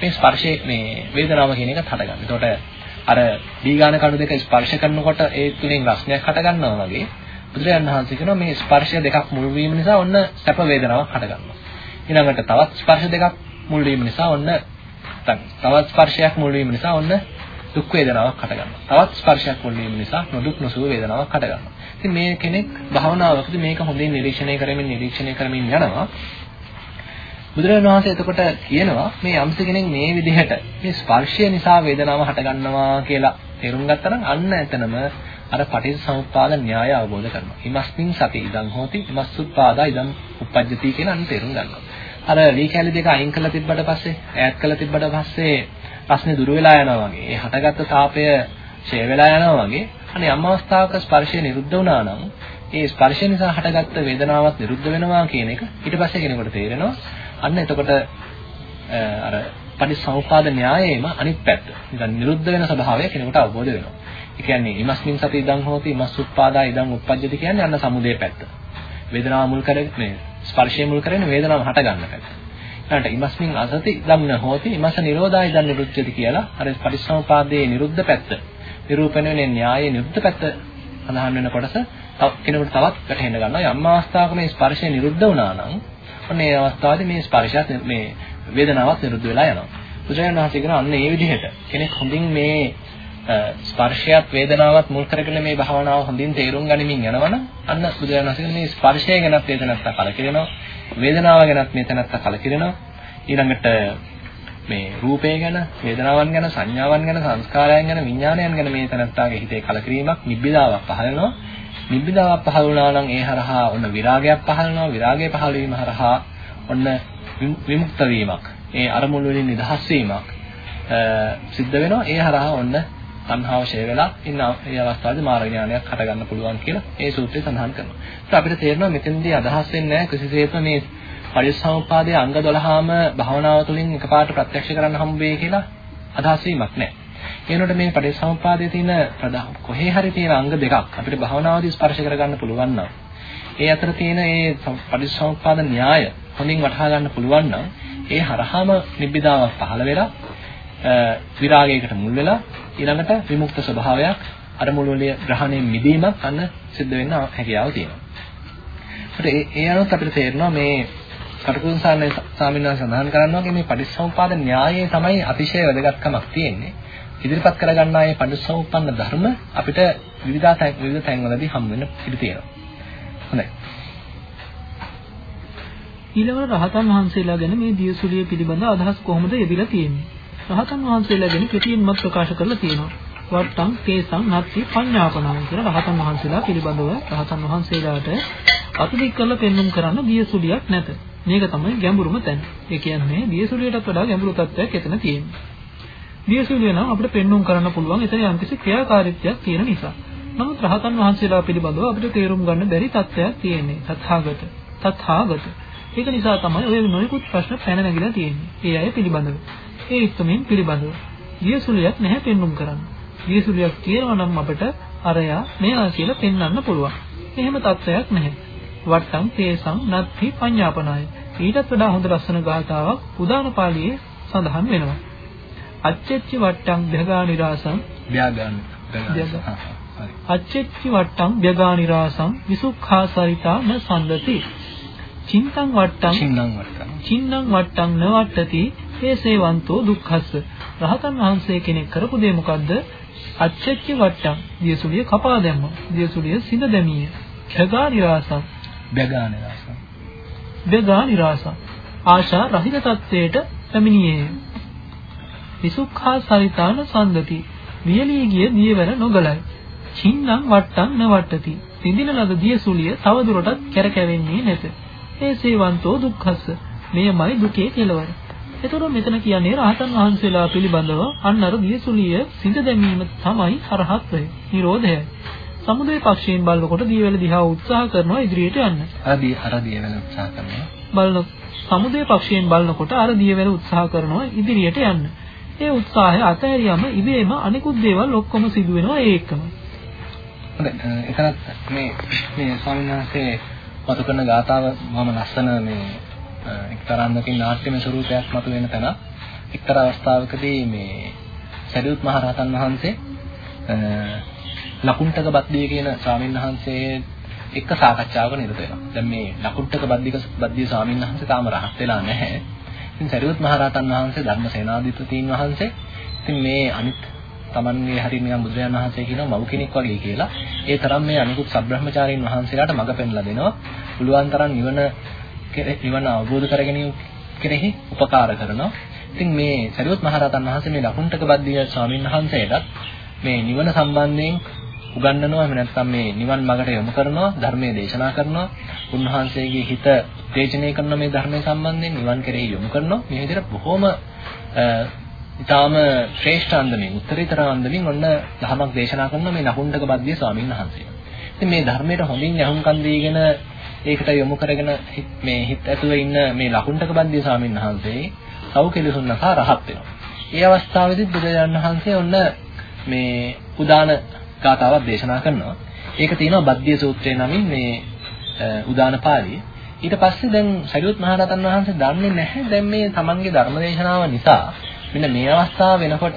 මේ ස්පර්ශයේ මේ වේදනාව කියන එකත් හටගන්නේ. එතකොට අර දීගාන කණු දෙක ස්පර්ශ කරනකොට ඒ තුලින් රස්නයක් හටගන්නවා වගේ බුදුරජාණන් වහන්සේ කියනවා මේ ස්පර්ශය දෙකක් මුල් වීම නිසා ඔන්න සැප වේදනාවක් හටගන්නවා. ඊළඟට තවත් ස්පර්ශ දෙකක් මුල් වීම නිසා ඔන්න තවත් ස්පර්ශයක් මුල් වීම නිසා ඔන්න දුක් වේදනාවක් හටගන්නවා. තවත් ස්පර්ශයක් මුල් වීම නිසා නොදුක් නොසුව වේදනාවක් හටගන්නවා. ඉතින් මේ කෙනෙක් භාවනාවකදී මේක හොඳින් නිරීක්ෂණය කරමින් නිරීක්ෂණය කරමින් යනවා. බුදුරජාණන් වහන්සේ එතකොට කියනවා මේ යම්ස කෙනෙක් මේ විදිහට මේ ස්පර්ශය නිසා වේදනාව හටගන්නවා කියලා තේරුම් ගත්තා නම් අන්න එතනම අර පටිච්චසමුප්පාද න්‍යාය අවබෝධ කරනවා. හිමස්මින් සති ඉදං හෝති හිමස්සුප්පාදා ඉදං උප්පජ්ජති කියන අන්න තේරුම් ගන්නවා. අර ලී කැලි දෙක අයින් කළා තිබ්බට පස්සේ ඈත් කළා තිබ්බට පස්සේ ප්‍රශ්නේ දුර වෙලා යනවා වගේ. ඒ හටගත්තු තාපය ඡය වෙලා යනවා වගේ. අනේ යම් අවස්ථාවක ස්පර්ශය නිරුද්ධ වුණා නම් ඒ ස්පර්ශය නිසා හටගත්ත වේදනාවක් නිරුද්ධ වෙනවා කියන එක ඊට පස්සේ කෙනෙකුට තේරෙනවා. අන්න එතකොට අර පටිසමුපාද න්‍යායයේම අනිත් පැත්ත. නිකන් නිරුද්ධ වෙන ස්වභාවය කෙනෙකුට අවබෝධ වෙනවා. ඒ කියන්නේ ඉමස්මින් සති ඉදං හෝති ඉමස්සුප්පාදා ඉදං උප්පජ්ජති කියන්නේ අන්න සමුදේ පැත්ත. වේදනාව මුල් කරගෙන මේ ස්පර්ශය මුල් කරගෙන වේදනාව හට ගන්න පැත්ත. ඊළඟට ඉමස්මින් අසති ඉදං නහෝති ඉමස නිරෝධා ඉදං නිරුද්ධති කියලා අර පටිච්චසමුපාදයේ නිරුද්ධ පැත්ත. නිරූපණය වෙන න්‍යායයේ නිරුද්ධ පැත්ත සඳහන් වෙන කොටස කෙනෙකුට තවත් වැටහෙන්න ගන්නවා. යම් අවස්ථාවක මේ ස්පර්ශය නිරුද්ධ වුණා නම් ඔන්න ඒ අවස්ථාවේදී මේ ස්පර්ශයත් මේ වේදනාවත් නිරුද්ධ වෙලා යනවා. බුදුරජාණන් වහන්සේ කියන අන්න ඒ විදිහට කෙනෙක් හොඳින් මේ ස්පර්ශයත් වේදනාවත් මුල් කරගෙන මේ භාවනාව හොඳින් තේරුම් ගනිමින් යනවනම් අන්න බුදුරජාණන් වහන්සේ මේ ස්පර්ශය ගැනත් වේදනත්ත කලකිරෙනවා. වේදනාව ගැනත් මේ තැනත්ත කලකිරෙනවා. ඊළඟට මේ රූපය ගැන, වේදනාවන් ගැන, සංඥාවන් ගැන, සංස්කාරයන් ගැන, විඥානයන් ගැන මේ තැනත්තාගේ හිතේ කලකිරීමක්, නිබ්බිදාවක් පහළ වෙනවා. නිබ්බිදාවක් පහළ වුණා නම් ඒ හරහා ඔන්න විරාගයක් පහළ වෙනවා. විරාගය පහළ වීම හරහා ඔන්න විමුක්ත වීමක්. ඒ අරමුණු වලින් නිදහස් වීමක් සිද්ධ වෙනවා. ඒ හරහා ඔන්න තණ්හාව ෂය වෙලා ඉන්න ඒ අවස්ථාවේදී මාර්ග ඥානයක් හට ගන්න පුළුවන් කියලා ඒ සූත්‍රය සඳහන් කරනවා. ඒත් අපිට තේරෙනවා මෙතෙන්දී අදහස් වෙන්නේ නැහැ කිසිසේත්ම මේ පරිසම්පාදයේ අංග 12ම භාවනාව තුළින් එකපාරට ප්‍රත්‍යක්ෂ කරන්න හම්බ වෙයි කියලා අදහස් වීමක් නැහැ. ඒනොට මේ පටිච්චසමුපාදයේ තියෙන ප්‍රධාන කොහේ හරි තියෙන අංග දෙකක් අපිට භවනාවදී ස්පර්ශ කරගන්න පුළුවන් නම් ඒ අතර තියෙන ඒ පටිච්චසමුපාද න්‍යාය හොඳින් වටහා ගන්න පුළුවන් නම් ඒ හරහාම නිබ්බිදාවක් පහළ වෙලා විරාගයකට මුල් වෙලා ඊළඟට විමුක්ත ස්වභාවයක් අර මුල් වලිය ග්‍රහණයෙන් මිදීමක් අන්න සිද්ධ වෙන්න හැකියාව තියෙනවා. ඒත් ඒ අනුත් අපිට තේරෙනවා මේ කටුකුරුන් සාමිනා සඳහන් කරනවා මේ පටිච්චසමුපාද න්‍යායයේ තමයි අතිශය වැදගත්කමක් තියෙන්නේ. ඉදිරිපත් කරගන්නා මේ පටිච්චසමුප්පන්න ධර්ම අපිට විවිධ විවිධ තැන්වලදී හම් වෙන්න ඉඩ තියෙනවා. හොඳයි. ඊළඟට රහතන් වහන්සේලා ගැන මේ දියසුලිය පිළිබඳ අදහස් කොහොමද යෙදিলা තියෙන්නේ? රහතන් වහන්සේලා ගැන කෙටියෙන්ම ප්‍රකාශ කරලා තියෙනවා. වට්ටම් කේසං නත්ති පඤ්ඤාපනං කියලා රහතන් වහන්සේලා පිළිබඳව රහතන් වහන්සේලාට අතිදික් කරලා පෙන්눔 කරන්න දියසුලියක් නැත. මේක තමයි ගැඹුරුම තැන. ඒ කියන්නේ දියසුලියටත් වඩා ගැඹුරු තත්ත්වයක් එතන තියෙනවා. දියසුලිය නම් අපිට පෙන්눔 කරන්න පුළුවන් එතන යම්කිසි ක්‍රියාකාරීත්වයක් තියෙන නිසා. නමුත් රහතන් වහන්සේලා පිළිබඳව අපිට තේරුම් ගන්න බැරි තත්ත්වයක් තියෙන්නේ. තථාගත. තථාගත. ඒක නිසා තමයි ඔය නොයෙකුත් ප්‍රශ්න පැන නැගිලා තියෙන්නේ. ඒ අය පිළිබඳව. ඒ ඉක්මෙන් පිළිබඳව. දියසුලියක් නැහැ පෙන්눔 කරන්න. දියසුලියක් තියෙනවා නම් අපිට අරයා මෙයා කියලා පෙන්වන්න පුළුවන්. එහෙම තත්ත්වයක් නැහැ. වට්ටම් තේසං නත්ති පඤ්ඤාපනාය. ඊටත් වඩා හොඳ ලස්සන ගාථාවක් උදාන පාළියේ සඳහන් වෙනවා. අච්චෙච්චි වට්ටම් බ්‍යගානිරාසං බ්‍යගාන අච්චෙච්චි වට්ටම් බ්‍යගානිරාසං විසුඛා සරිතා න සම්දති චින්තං වට්ටම් චින්නම් වට්ටම් චින්නම් වට්ටම් නවට්ටති හේසේවන්තෝ දුක්ඛස්ස. රහතන් වහන්සේ කෙනෙක් කරපු දේ මොකද්ද? අච්චෙච්චි වට්ටම්. දියසුලිය කපා දැම්ම. දියසුලිය සිඳ දැමීය. ඛගානිරාසං බ්‍යගානිරාසං බ්‍යගානිරාසං ආශා රහිත තත්වයට පැමිණියේය විසුඛා සරිතාන සම්දති වියලී ගිය දියවැල නොගලයි. චින්නම් වට්ටම් නවට්ටති. සිඳින ලද දියසුලිය තව දුරටත් කැරකෙවෙන්නේ නැත. ඒ සේවන්තෝ දුක්ඛස්ස. මෙයමයි දුකේ කෙලවර එතකොට මෙතන කියන්නේ රහතන් වහන්සේලා පිළිබඳව අන්න අර දියසුලිය සිඳ දැමීම තමයි අරහත්වය නිරෝධයයි සමුදේ පක්ෂයෙන් බලනකොට දියවැල දිහා උත්සාහ කරනවා ඉදිරියට යන්න. අර දිය අර දියවැල උත්සාහ කරනවා. බලන සමුදේ පක්ෂයෙන් බලනකොට අර දියවැල උත්සාහ කරනවා ඉදිරියට යන්න. ඒ උත්සාහය අතහැරියම ඉබේම අනිකුත් දේවල් ඔක්කොම සිදු වෙනවා ඒ එක්කම. හොඳයි. එතනත් මේ මේ ස්වාමීන් වහන්සේ මතු කරන ගාතාව මම ලස්සන මේ එක්තරාන්දකින් නාට්‍යමය ස්වරූපයක් මතු වෙන තැන. එක්තරා අවස්ථාවකදී මේ සරියුත් මහ රහතන් වහන්සේ ලකුණ්ඨක බද්දිය කියන ස්වාමීන් වහන්සේ එක්ක සාකච්ඡාවක නිරත වෙනවා. දැන් මේ ලකුණ්ඨක බද්දික බද්දිය ස්වාමීන් වහන්සේ තාම රහත් වෙලා නැහැ. ඉතින් සරියුත් මහ රහතන් වහන්සේ ධර්මසේනාධිපතීන් වහන්සේ ඉතින් මේ අනිත් තමන්ගේ හරි නිකන් බුදුරජාණන් වහන්සේ කියනවා මව් කෙනෙක් වගේ කියලා. ඒ තරම් මේ අනිකුත් සබ්‍රහ්මචාරීන් වහන්සේලාට මඟ පෙන්ලා දෙනවා. පුළුවන් තරම් නිවන නිවන අවබෝධ කර ගැනීම කෙරෙහි උපකාර කරනවා. ඉතින් මේ සරියොත් මහරහතන් වහන්සේ මේ ලකුණ්ඨක බද්දිය ස්වාමීන් වහන්සේටත් මේ නිවන සම්බන්ධයෙන් උගන්වනවා එහෙම නැත්නම් මේ නිවන් මාර්ගට යොමු කරනවා ධර්මයේ දේශනා කරනවා උන්වහන්සේගේ හිත තේජනය කරන මේ ධර්මයේ සම්බන්ධයෙන් නිවන් කෙරෙහි යොමු කරනවා මේ විදිහට බොහොම ඊටාම ශ්‍රේෂ්ඨ අන්දමින් උත්තරීතර අන්දමින් ඔන්න ධර්මයක් දේශනා කරන මේ නහුණ්ඩක බද්දිය ස්වාමීන් වහන්සේ. ඉතින් මේ ධර්මයට හොඳින් යහුම්කන් දීගෙන ඒකට යොමු කරගෙන මේ හිත ඇතුලේ ඉන්න මේ ලකුණ්ඩක බද්දිය ස්වාමීන් වහන්සේ සව් කෙලෙසුන් නැසා රහත් වෙනවා. ඒ අවස්ථාවේදී බුදුරජාණන් වහන්සේ ඔන්න මේ උදාන ගාතාවක් දේශනා කරනවා. ඒක තියෙනවා බද්දිය සූත්‍රයේ නමින් මේ උදාන පාළියේ. ඊට පස්සේ දැන් සරියුත් මහ රහතන් වහන්සේ දන්නේ නැහැ දැන් මේ තමන්ගේ ධර්ම දේශනාව නිසා මෙන්න මේ අවස්ථාව වෙනකොට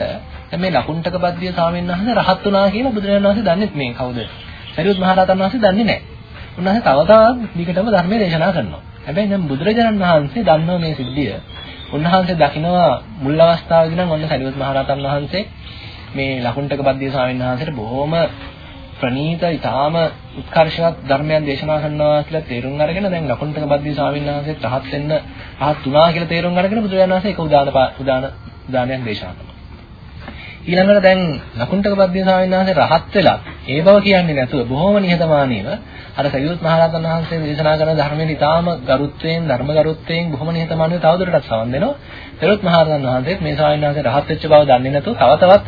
දැන් මේ ලකුණ්ඨක බද්දිය ස්වාමීන් වහන්සේ රහත් වුණා කියලා බුදුරජාණන් වහන්සේ දන්නේ මේ කවුද? සරියුත් මහ රහතන් වහන්සේ දන්නේ නැහැ. උන්වහන්සේ තව තවත් දිගටම ධර්මයේ දේශනා කරනවා. හැබැයි දැන් බුදුරජාණන් වහන්සේ දන්නවා මේ සිද්ධිය. උන්වහන්සේ දකිනවා මුල් අවස්ථාවේදී නම් ඔන්න සරියුත් මහ රහතන් වහන්සේ මේ ලකුණ්ඨක බද්දිය ස්වාමීන් වහන්සේට බොහොම ප්‍රණීත ඊටාම උත්කර්ෂවත් ධර්මයන් දේශනා කරනවා කියලා තේරුම් අරගෙන දැන් ලකුණ්ඨක බද්දිය ස්වාමීන් වහන්සේත් රහත් වෙන්න රහත් වුණා කියලා තේරුම් අරගෙන බුදුරජාණන් වහන්සේ ඒක උදාන උදාන දානයක් දේශනා කරනවා. ඊළඟට දැන් ලකුණ්ඨක පද්‍ය ස්වාමීන් වහන්සේ රහත් වෙලා ඒ බව කියන්නේ නැතුව බොහොම නිහතමානීව අර සරියුත් මහ රහතන් වහන්සේ දේශනා කරන ධර්මයේ ඊටාම ගරුත්වයෙන් ධර්ම ගරුත්වයෙන් බොහොම නිහතමානීව තවදුරටත් සවන් දෙනවා. සරියුත් මහ රහතන් වහන්සේ මේ ස්වාමීන් වහන්සේ රහත් වෙච්ච බව දන්නේ නැතුව තව තවත්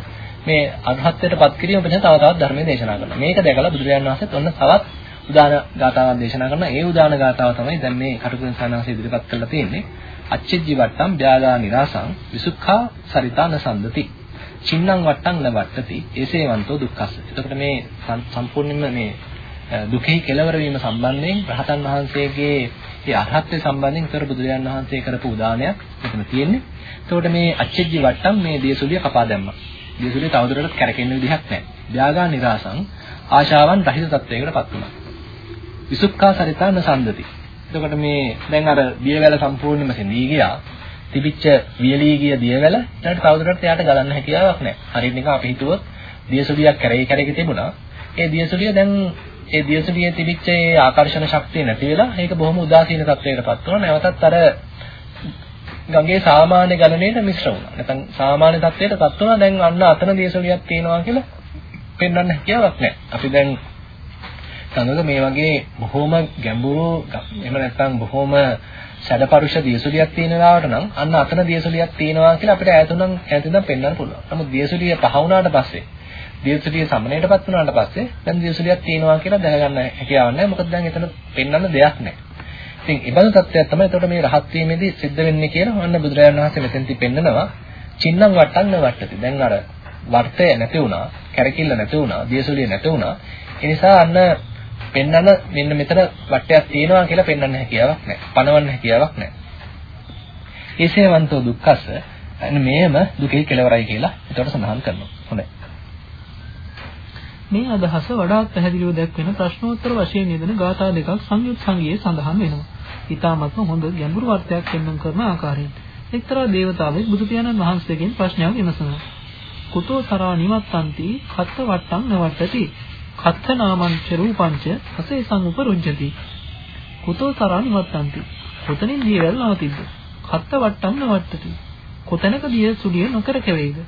මේ අරහත්ත්වයට පත් කිරීම පිණිස තව තවත් ධර්මයේ දේශනා කරනවා. මේක දැකලා බුදුරජාණන් වහන්සේත් ඔන්න තවත් උදාන ගාතාවක් දේශනා කරනවා. ඒ උදාන ගාතාව තමයි දැන් මේ කටුකුරුන් සානාංශය ඉදිරිපත් කරලා තියෙන්නේ. අච්චෙජ්ජි වට්ටම් ව්‍යාගා නිරාසං විසුඛා සරිතාන සම්දති චින්නම් වට්ටම් න වට්ටති ඒසේවන්තෝ දුක්ඛස්ස. එතකොට මේ සම්පූර්ණයෙන්ම මේ දුකෙහි කෙලවර වීම සම්බන්ධයෙන් රහතන් වහන්සේගේ ඒ අරහත්ත්වය සම්බන්ධයෙන් උතර බුදුරජාණන් වහන්සේ කරපු උදානයක් මෙතන තියෙන්නේ. එතකොට මේ අච්චෙජ්ජි වට්ටම් මේ දියසුලිය කපා දැම්මා. දියසුලිය තවදුරටත් කැරකෙන්න විදිහක් නැහැ. ව්‍යාගා නිරාසං ආශාවන් රහිත තත්වයකටපත් වුණා. විසුඛා සරිතාන සම්දති එතකොට මේ දැන් අර දියවැල සම්පූර්ණයෙන්ම සෙනී ගියා. තිබිච්ච වියලී ගිය දියවැල ඊට තවදුරටත් එයාට ගලන්න හැකියාවක් නැහැ. හරියට නිකන් අපි හිතුවොත් දියසුලියක් කැරේ කැරේ තිබුණා. ඒ දියසුලිය දැන් ඒ දියසුලියේ තිබිච්ච ඒ ආකර්ෂණ ශක්තිය නැති වෙලා ඒක බොහොම උදාසීන තත්වයකටපත් වුණා. නැවතත් අර ගඟේ සාමාන්‍ය ගලණයට මිශ්‍ර වුණා. නැත්නම් සාමාන්‍ය තත්වයකටපත් වුණා. දැන් අන්න අතන දියසුලියක් තියෙනවා කියලා පෙන්වන්න හැකියාවක් නැහැ. අපි දැන් සංගක මේ වගේ බොහොම ගැඹුරු එහෙම නැත්නම් බොහොම සැඩපරුෂ දියසුලියක් තියෙන ලාවට නම් අන්න අතන දියසුලියක් තියෙනවා කියලා අපිට ඈතුණන් ඈතින්නම් පෙන්වන්න පුළුවන්. නමුත් දියසුලිය පහ වුණාට පස්සේ දියසුලිය සමනයටපත් වුණාට පස්සේ දැන් දියසුලියක් තියෙනවා කියලා දැනගන්න හැකියාවක් නැහැ. මොකද දැන් එතන පෙන්වන්න දෙයක් නැහැ. ඉතින් ඉබඳු තත්ත්වයක් තමයි එතකොට මේ රහත් වීමේදී සිද්ධ වෙන්නේ කියලා අන්න බුදුරජාණන් වහන්සේ මෙතෙන්ති පෙන්නනවා. චින්නම් වටන්න වට්ටති. දැන් අර වර්තය නැති වුණා, කැරකිල්ල නැති වුණා, දියසුලිය නැති වුණා. ඒ නිසා අන්න පෙන්වන්න මෙන්න මෙතන වටයක් තියෙනවා කියලා පෙන්වන්න හැකියාවක් නැහැ. පණවන්න හැකියාවක් නැහැ. ඒසේවන්තෝ දුක්ඛස මේම දුකේ කෙලවරයි කියලා ඒකට සඳහන් කරනවා. හොඳයි. මේ අදහස වඩාත් පැහැදිලිව දැක්වෙන ප්‍රශ්නෝත්තර වශයෙන් යෙදෙන ගාථා දෙකක් සංයුත් සංගයේ සඳහන් වෙනවා. ඊටාත්ම හොඳ ගැඹුරු අර්ථයක් පෙන්වන කරන ආකාරයෙන්. එක්තරා දේවතාවෙක් බුදු පියාණන් වහන්සේගෙන් ප්‍රශ්නයක් විමසනවා. කුතෝ තරා නිවත්තන්ති කත්ත වට්ටම් නවට්ටති කත්තනාමංච රූපංච අසේසං උපරුජ්ජති කුතෝ තරානි වත්තන්ති කොතනින් දියවැල් නවතිද්ද කත්ත වට්ටම් නවත්තති කොතැනක දිය සුලිය නොකර කෙවේද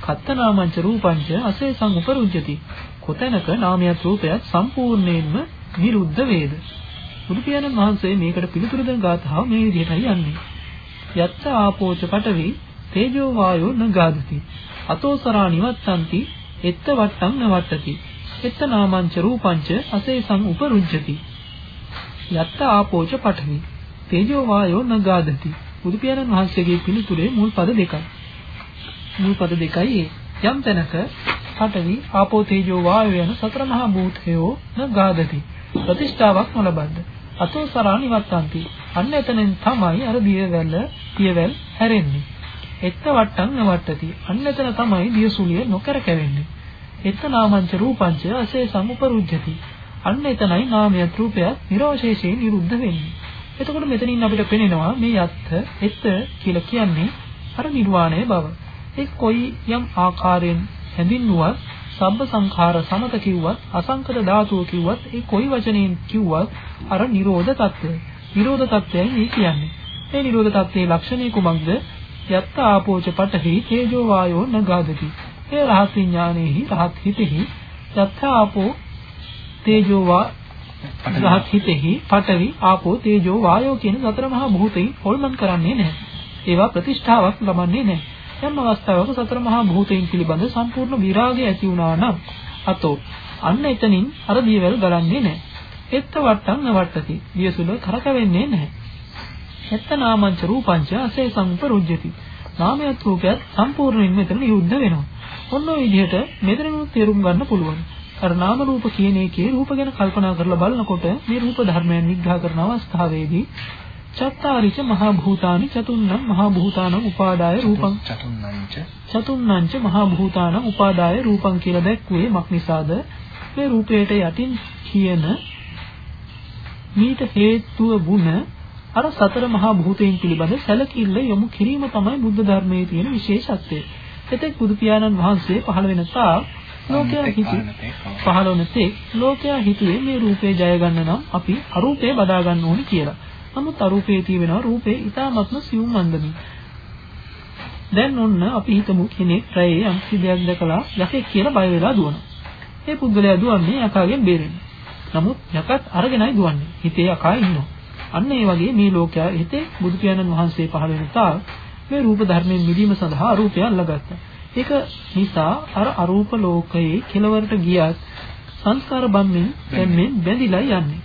කත්තනාමංච රූපංච අසේසං උපරුජ්ජති කොතැනක නාමයක් රූපයක් සම්පූර්ණයෙන්ම නිරුද්ධ වේද? බුදු පියාණන් වහන්සේ මේකට පිළිතුරු දෙන ගාථාව මේ විදිහටයි යන්නේ. යත්ත ආපෝච පඨවි තේජෝ වායෝ නගාදති. අතෝසරා නිවත්තන්ති එත්ත වට්ටම් නවත්තති. එත්ත නාමංච රූපංච අසේසං උපරුජ්ජති. යත්ත ආපෝච පඨවි තේජෝ වායෝ නගාදති. බුදු පියාණන් වහන්සේගේ පිළිතුරේ මුල් පද දෙකයි. මුල් පද දෙකයි යම් තැනක පඨවි ආපෝ තේජෝ වායෝ යන සතර මහා භූතයෝ නගාදති ප්‍රතිෂ්ඨාවක් නොලබද්ද අතෝ සරාණි වත්තන්ති අන්න එතනෙන් තමයි අර දියවැල් දියවැල් හැරෙන්නේ එත්ත වට්ටම් නවට්ටති. අන්න එතන තමයි දියසුලිය නොකර කැවෙන්නේ. එත්ත නාමංච රූපංච අසේ සමුපරුජ්ජති. අන්න එතනයි නාමයත් රූපයත් නිරෝෂේෂයෙන් නිරුද්ධ වෙන්නේ. එතකොට මෙතනින් අපිට පෙනෙනවා මේ යත්ත එත්ත කියලා කියන්නේ අර නිර්වාණය බව. ඒ කොයි යම් ආකාරයෙන් හැඳින්නුවත් සබ්බ සංඛාර සමත කිව්වත් අසංකත ධාතුව කිව්වත් ඒ කොයි වචනයෙන් කිව්වත් අර නිරෝධ తত্ত্বය. නිරෝධ తত্ত্বයයි මේ කියන්නේ. මේ නිරෝධ తত্ত্বයේ ලක්ෂණය කුමක්ද? යත්ත ආපෝච පඨහි තේජෝ වායෝ නගාදති. ඒ රහත් විඥානේහි රහත් හිතෙහි යත්ත ආපෝ තේජෝ වා රහත් හිතෙහි පඨවි ආපෝ තේජෝ වායෝ කියන සතර මහා භූතෙයි හොල්මන් කරන්නේ නැහැ. ඒවා ප්‍රතිෂ්ඨාවක් ලබන්නේ නැහැ. යම් අවස්ථාවක සතර මහා භූතයින් පිළිබඳ සම්පූර්ණ විරාගය ඇති වුණා නම් අතෝ අන්න එතනින් අර දියවැල් ගලන්නේ නැහැ. එත්ත වට්ටම් නවට්ටති. දියසුල කරකවෙන්නේ නැහැ. එත්ත නාමංච රූපංච අසේ සංපරුජ්ජති. නාමයත් රූපයත් සම්පූර්ණයෙන් මෙතන නිරුද්ධ වෙනවා. ඔන්න ඔය විදිහට මෙතනින් තේරුම් ගන්න පුළුවන්. අර නාම රූප කියන එකේ රූප ගැන කල්පනා කරලා බලනකොට මේ රූප ධර්මයන් විග්‍රහ කරන අවස්ථාවේදී චත්තාරිච මහා භූතානි චතුන්නම් මහා භූතානං උපාදාය රූපං චතුන්නංච චතුන්නංච මහා භූතානං උපාදාය රූපං කියලා දැක්වේ මක් නිසාද මේ රූපයට යටින් කියන මීට හේතුව වුණ අර සතර මහා භූතයන් පිළිබඳ සැලකිල්ල යොමු කිරීම තමයි බුද්ධ ධර්මයේ තියෙන විශේෂත්වය. එතෙක් බුදු පියාණන් වහන්සේ පහළ වෙන තාක් ලෝකයා හිතුවේ පහළ වන තෙක් ලෝකයා හිතුවේ මේ රූපේ ජය ගන්න නම් අපි අරූපේ බදා ගන්න ඕනි කියලා. නමුත් අරූපේ තියෙනවා රූපේ ඊටාත්ම සියුම් අන්දමින්. දැන් ඔන්න අපි හිතමු කෙනෙක් රැයේ යම් කිසි දෙයක් දැකලා යකෙක් කියලා බය වෙලා දුවනවා. ඒ පුද්ගලයා දුවන්නේ යකාගෙන් බේරෙන්න. නමුත් යකත් අරගෙනයි දුවන්නේ. හිතේ යකා ඉන්නවා. අන්න ඒ වගේ මේ ලෝකයා හිතේ බුදු පියාණන් වහන්සේ පහළ වෙන තාක් මේ රූප ධර්මයෙන් මිදීම සඳහා අරූපය අල්ලගත්තා. ඒක නිසා අර අරූප ලෝකයේ කෙලවරට ගියත් සංස්කාර බම්මෙන් දැම්මෙන් බැඳිලා යන්නේ.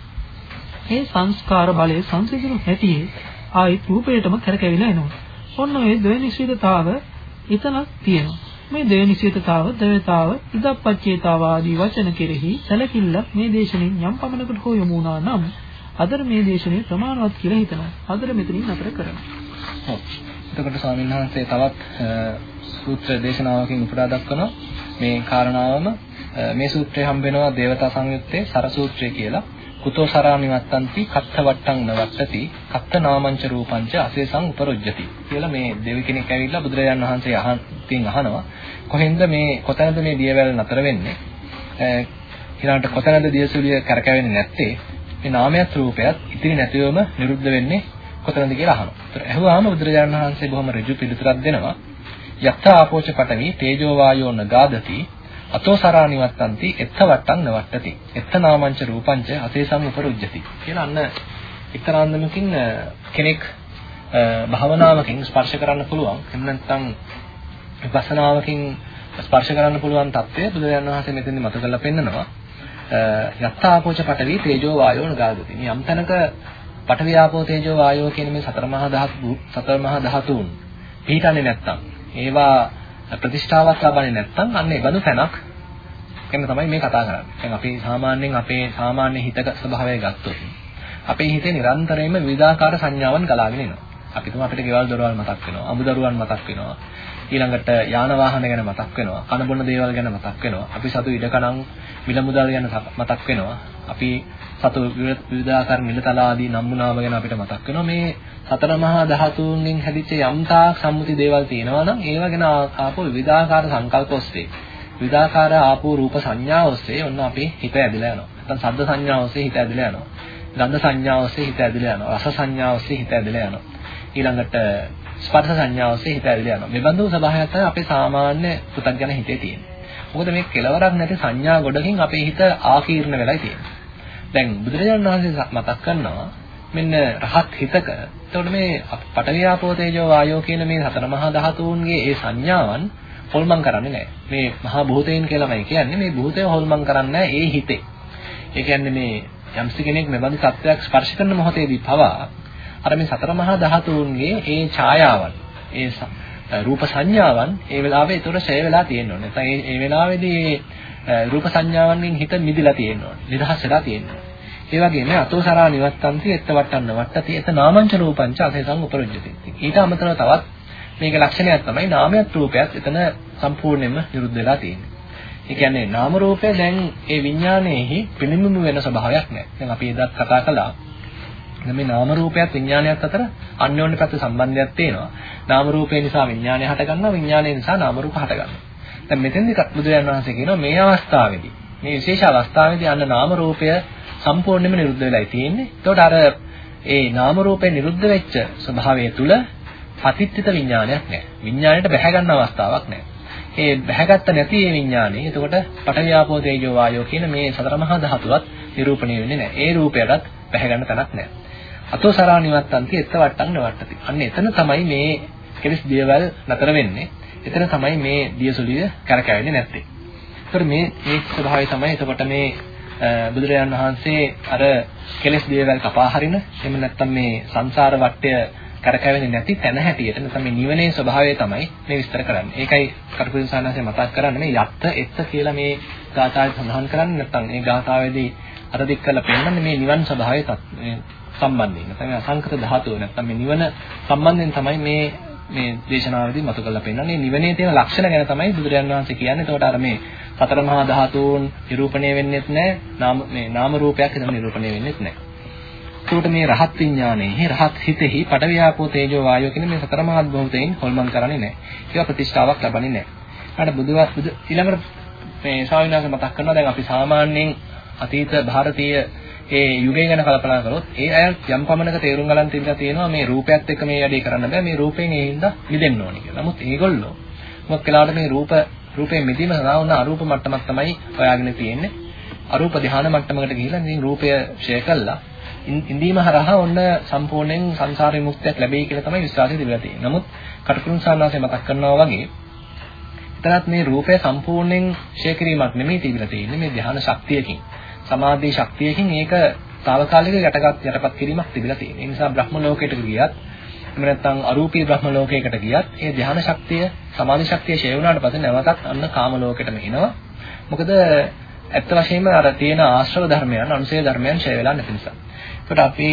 මේ සංස්කාර බලයේ සංසිඳුණු හැටියේ ආයි රූපයටම කරකැවිලා එනවා. ඔන්න ඔය ද්වේනිශ්චිතතාව එතනක් තියෙනවා. මේ ද්වේනිශ්චිතතාව, ද්වේතාව, ඉදප්පච්චේතාව ආදී වචන කෙරෙහි සැලකිල්ලක් මේ දේශනෙන් යම් පමණකට හෝ යොමු වුණා නම් අදර මේ දේශනේ ප්‍රමාණවත් කියලා හිතනවා. අදර මෙතනින් නතර කරනවා. ඔව්. එතකොට ස්වාමීන් වහන්සේ තවත් සූත්‍ර දේශනාවකින් උපුටා දක්වනවා මේ කාරණාවම මේ සූත්‍රයේ හම්බ වෙනවා දේවතා සංයුත්තේ සර සූත්‍රය කියලා. කුතෝ සරා නිවත්තන්ති කත්ත වට්ටං නවත්තති කත්ත නාමංච රූපංච අසේසං උපරොජ්ජති කියලා මේ දෙවි කෙනෙක් ඇවිල්ලා බුදුරජාණන් වහන්සේ අහන් තින් අහනවා කොහෙන්ද මේ කොතැනද මේ දියවැල් නතර වෙන්නේ ඊළඟට කොතැනද දියසුලිය කරකැවෙන්නේ නැත්තේ මේ නාමයත් රූපයත් ඉතිරි නැතිවම නිරුද්ධ වෙන්නේ කොතනද කියලා අහනවා. ඒතර ඇහුවාම බුදුරජාණන් වහන්සේ බොහොම ඍජු පිළිතුරක් දෙනවා. යත්ත ආපෝච පඨවි තේජෝ වායෝ නගාදති අතෝ සරා නිවත්තන්ති එත්ත වට්ටං නවට්ටති. එත්ත නාමංච රූපංච අසේසම් උපරුජ්ජති. කියලා අන්න එක්තරාන්දමකින් කෙනෙක් භාවනාවකින් ස්පර්ශ කරන්න පුළුවන්. එහෙම නැත්නම් විපස්සනාවකින් ස්පර්ශ කරන්න පුළුවන් தත්ත්වය බුදුරජාණන් වහන්සේ මෙතෙන්දි මත කරලා පෙන්නනවා. යත්තාපෝච පඨවි තේජෝ වායෝ නගාදති. මේ යම් තැනක පඨවි ආපෝ තේජෝ වායෝ කියන මේ සතර මහා ධාතු සතර මහා ධාතුන් පිහිටන්නේ නැත්තම් ඒවා ප්‍රතිෂ්ඨාවක් ලබන්නේ නැත්තම් අන්න ඒ බඳු තැනක් ගැන තමයි මේ කතා කරන්නේ. දැන් අපි සාමාන්‍යයෙන් අපේ සාමාන්‍ය හිතක ස්වභාවය ගත්තොත් අපේ හිතේ නිරන්තරයෙන්ම විවිධාකාර සංඥාවන් ගලාගෙන එනවා. අපි තුම අපිට ගෙවල් දොරවල් මතක් වෙනවා, අමුදරුවන් මතක් වෙනවා. ඊළඟට යාන වාහන ගැන මතක් වෙනවා. කන බොන දේවල් ගැන මතක් වෙනවා. අපි සතු ඉඩකණන් මිල මුදල් ගැන මතක් වෙනවා. අපි සතු විවිධාකාර නිලතල ආදී නම්බුනාම ගැන අපිට මතක් වෙනවා. මේ සතර මහා ධාතුන්ගෙන් හැදිච්ච යම්තාක් සම්මුති දේවල් තියෙනවා නම් ඒවා ගැන ආපු විවිධාකාර සංකල්ප ඔස්සේ විවිධාකාර ආපු රූප සංඥා ඔස්සේ ඔන්න අපේ හිත ඇදලා යනවා. නැත්නම් ශබ්ද සංඥා ඔස්සේ හිත ඇදලා යනවා. ගන්ධ සංඥා ඔස්සේ හිත ඇදලා යනවා. රස සංඥා ඔස්සේ හිත ඇදලා යනවා. ඊළඟට ස්පර්ශ සංඥා ඔස්සේ හිත ඇදලා යනවා. මේ බඳු ස්වභාවයක් තමයි අපේ සාමාන්‍ය පුතග්ජන හිතේ තියෙන්නේ. මොකද මේ කෙලවරක් නැති සංඥා ගොඩකින් අපේ හිත ආකීර්ණ වෙලා තියෙන්නේ. දැන් බුදුරජාණන් වහන්සේ මතක් කරනවා මෙන්න රහත් හිතක එතකොට මේ පඨවියාපෝ තේජෝ වායෝ කියන මේ සතර මහා ධාතුන්ගේ ඒ සංඥාවන් හොල්මන් කරන්නේ නැහැ. මේ මහා භූතයන් කියලාමයි කියන්නේ මේ භූතය හොල්මන් කරන්නේ ඒ හිතේ. ඒ කියන්නේ මේ යම්සි කෙනෙක් මෙබඳු සත්‍යයක් ස්පර්ශ කරන මොහොතේදී පවා අර මේ සතර මහා ධාතුන්ගේ ඒ ඡායාවන් ඒ රූප සංඥාවන් ඒ වෙලාවේ ඒතර ඡය වෙලා තියෙන්න ඕනේ. නැත්නම් ඒ වෙලාවේදී රූප සංඥාවන්ගෙන් හිත මිදිලා තියෙන්න ඕනේ. නිදහස් වෙලා තියෙන්න ඕනේ. ඒ වගේම අතෝසරා නිවත්තන්ති එත්ත වට්ටන්න වට්ටති එත නාමංච රූපංච අසේසං උපරජ්ජති. ඊට අමතරව තවත් මේක ලක්ෂණයක් තමයි නාමයක් රූපයක් එතන සම්පූර්ණයෙන්ම නිරුද්ධ වෙලා තියෙන්නේ. ඒ කියන්නේ නාම රූපය දැන් ඒ විඥානයේහි පිළිඹු වෙන ස්වභාවයක් නැහැ. දැන් අපි එදත් කතා කළා. මේ නාම රූපයත් විඥානයත් අතර අන්‍යෝන්‍ය පැත්ත සම්බන්ධයක් තියෙනවා. නාම රූපය නිසා විඥානය හටගන්නවා, විඥානය නිසා නාම රූප හටගන්නවා. දැන් මෙතෙන්දී බුදුරජාණන් වහන්සේ කියනවා මේ අවස්ථාවේදී මේ විශේෂ අවස්ථාවේදී අන්න නාම රූපය සම්පූර්ණයෙන්ම නිරුද්ධ වෙලායි තියෙන්නේ. එතකොට අර ඒ නාම රූපේ නිරුද්ධ වෙච්ච ස්වභාවය තුල පතිත්‍ිත විඥානයක් නැහැ. විඥාණයට බැහැ ගන්න අවස්ථාවක් නැහැ. ඒ බැහැගත්ත නැති මේ විඥානේ එතකොට පඨවියාපෝ තේජෝ වායෝ කියන මේ සතර මහා ධාතුවත් නිරූපණය වෙන්නේ නැහැ. ඒ රූපයටත් බැහැ ගන්න තැනක් නැහැ. අතෝ සරා නිවත්තන්ති එත්ත වට්ටම් නවට්ටති. අන්න එතන තමයි මේ කෙලස් දියවල් නතර වෙන්නේ. එතන තමයි මේ දියසුලිය කරකැවෙන්නේ නැත්තේ. ඒතර මේ මේ ස්වභාවය තමයි එතකොට මේ බුදුරජාණන් වහන්සේ අර කෙලස් දියවල් කපා හරින එහෙම නැත්නම් මේ සංසාර වටය කරකැවෙන්නේ නැති තැන හැටියට නැත්නම් මේ නිවනේ ස්වභාවය තමයි මේ විස්තර කරන්නේ. ඒකයි කටුකුරුන් සානහසේ මතක් කරන්නේ මේ යත්ත එත්ත කියලා මේ ගාථාවේ සඳහන් කරන්නේ නැත්නම් මේ ගාථාවේදී අර දික් කරලා පෙන්නන්නේ මේ නිවන් ස්වභාවය සම්බන්ධයෙන්. නැත්නම් අසංකත ධාතුව නැත්නම් මේ නිවන සම්බන්ධයෙන් තමයි මේ මේ දේශනාවේදී මතු කරලා පෙන්නන්නේ නිවනේ තියෙන ලක්ෂණ ගැන තමයි බුදුරජාණන් වහන්සේ කියන්නේ. ඒකට අර මේ සතර මහා ධාතුන් නිරූපණය වෙන්නේත් නැහැ. නාම මේ නාම රූපයක් එතන නිරූපණය වෙන්නේත් නැහැ. ඒකට මේ රහත් විඥානයේ රහත් හිතෙහි පඩවියාපෝ තේජෝ වායෝ කියන මේ සතර මහා භූතයෙන් හොල්මන් කරන්නේ නැහැ. ඒක ප්‍රතිෂ්ඨාවක් ලබන්නේ නැහැ. ඊට බුදුවත් බුදු ඊළඟට මේ ශාවිනාස මතක් කරනවා දැන් අපි සාමාන්‍යයෙන් අතීත ಭಾರತೀಯ ඒ යුගය ගැන කල්පනා කරොත් ඒ අය යම් පමණක තේරුම් ගන්න තිබිලා තියෙනවා මේ රූපයත් එක්ක මේ වැඩේ කරන්න බෑ මේ රූපයෙන් ඒ හින්දා මිදෙන්න ඕනේ කියලා. නමුත් ඒගොල්ලෝ මොකක් වෙලාවට මේ රූප රූපයෙන් මිදීම සඳහා උන අරූප මට්ටමක් තමයි හොයාගෙන තියෙන්නේ. අරූප ධ්‍යාන මට්ටමකට ගිහිල්ලා ඉතින් රූපය ෂේ කළා. ඉඳීම හරහා ඔන්න සම්පූර්ණයෙන් සංසාර විමුක්තියක් ලැබෙයි කියලා තමයි විශ්වාසය තිබිලා තියෙන්නේ. නමුත් කටුකුරුන් සානාසේ මතක් කරනවා වගේ එතනත් මේ රූපය සම්පූර්ණයෙන් ෂේ කිරීමක් නෙමෙයි තිබිලා තියෙන්නේ මේ ධ්‍යාන ශක්තියකින්. සමාධි ශක්තියකින් ඒක తాවකාලික යටගත් යටපත් කිරීමක් තිබිලා තියෙනවා. ඒ නිසා බ්‍රහ්ම ලෝකයට ගියත් එහෙම නැත්නම් අරූපී බ්‍රහ්ම ලෝකයකට ගියත් ඒ ධ්‍යාන ශක්තිය සමාධි ශක්තිය ෂේ වුණාට පස්සේ නැවතත් අන්න කාම ලෝකෙටම එනවා. මොකද ඇත්ත වශයෙන්ම අර තියෙන ආශ්‍රව ධර්මයන් අනුසය ධර්මයන් ෂේ වෙලා නැති නිසා. ඒකට අපි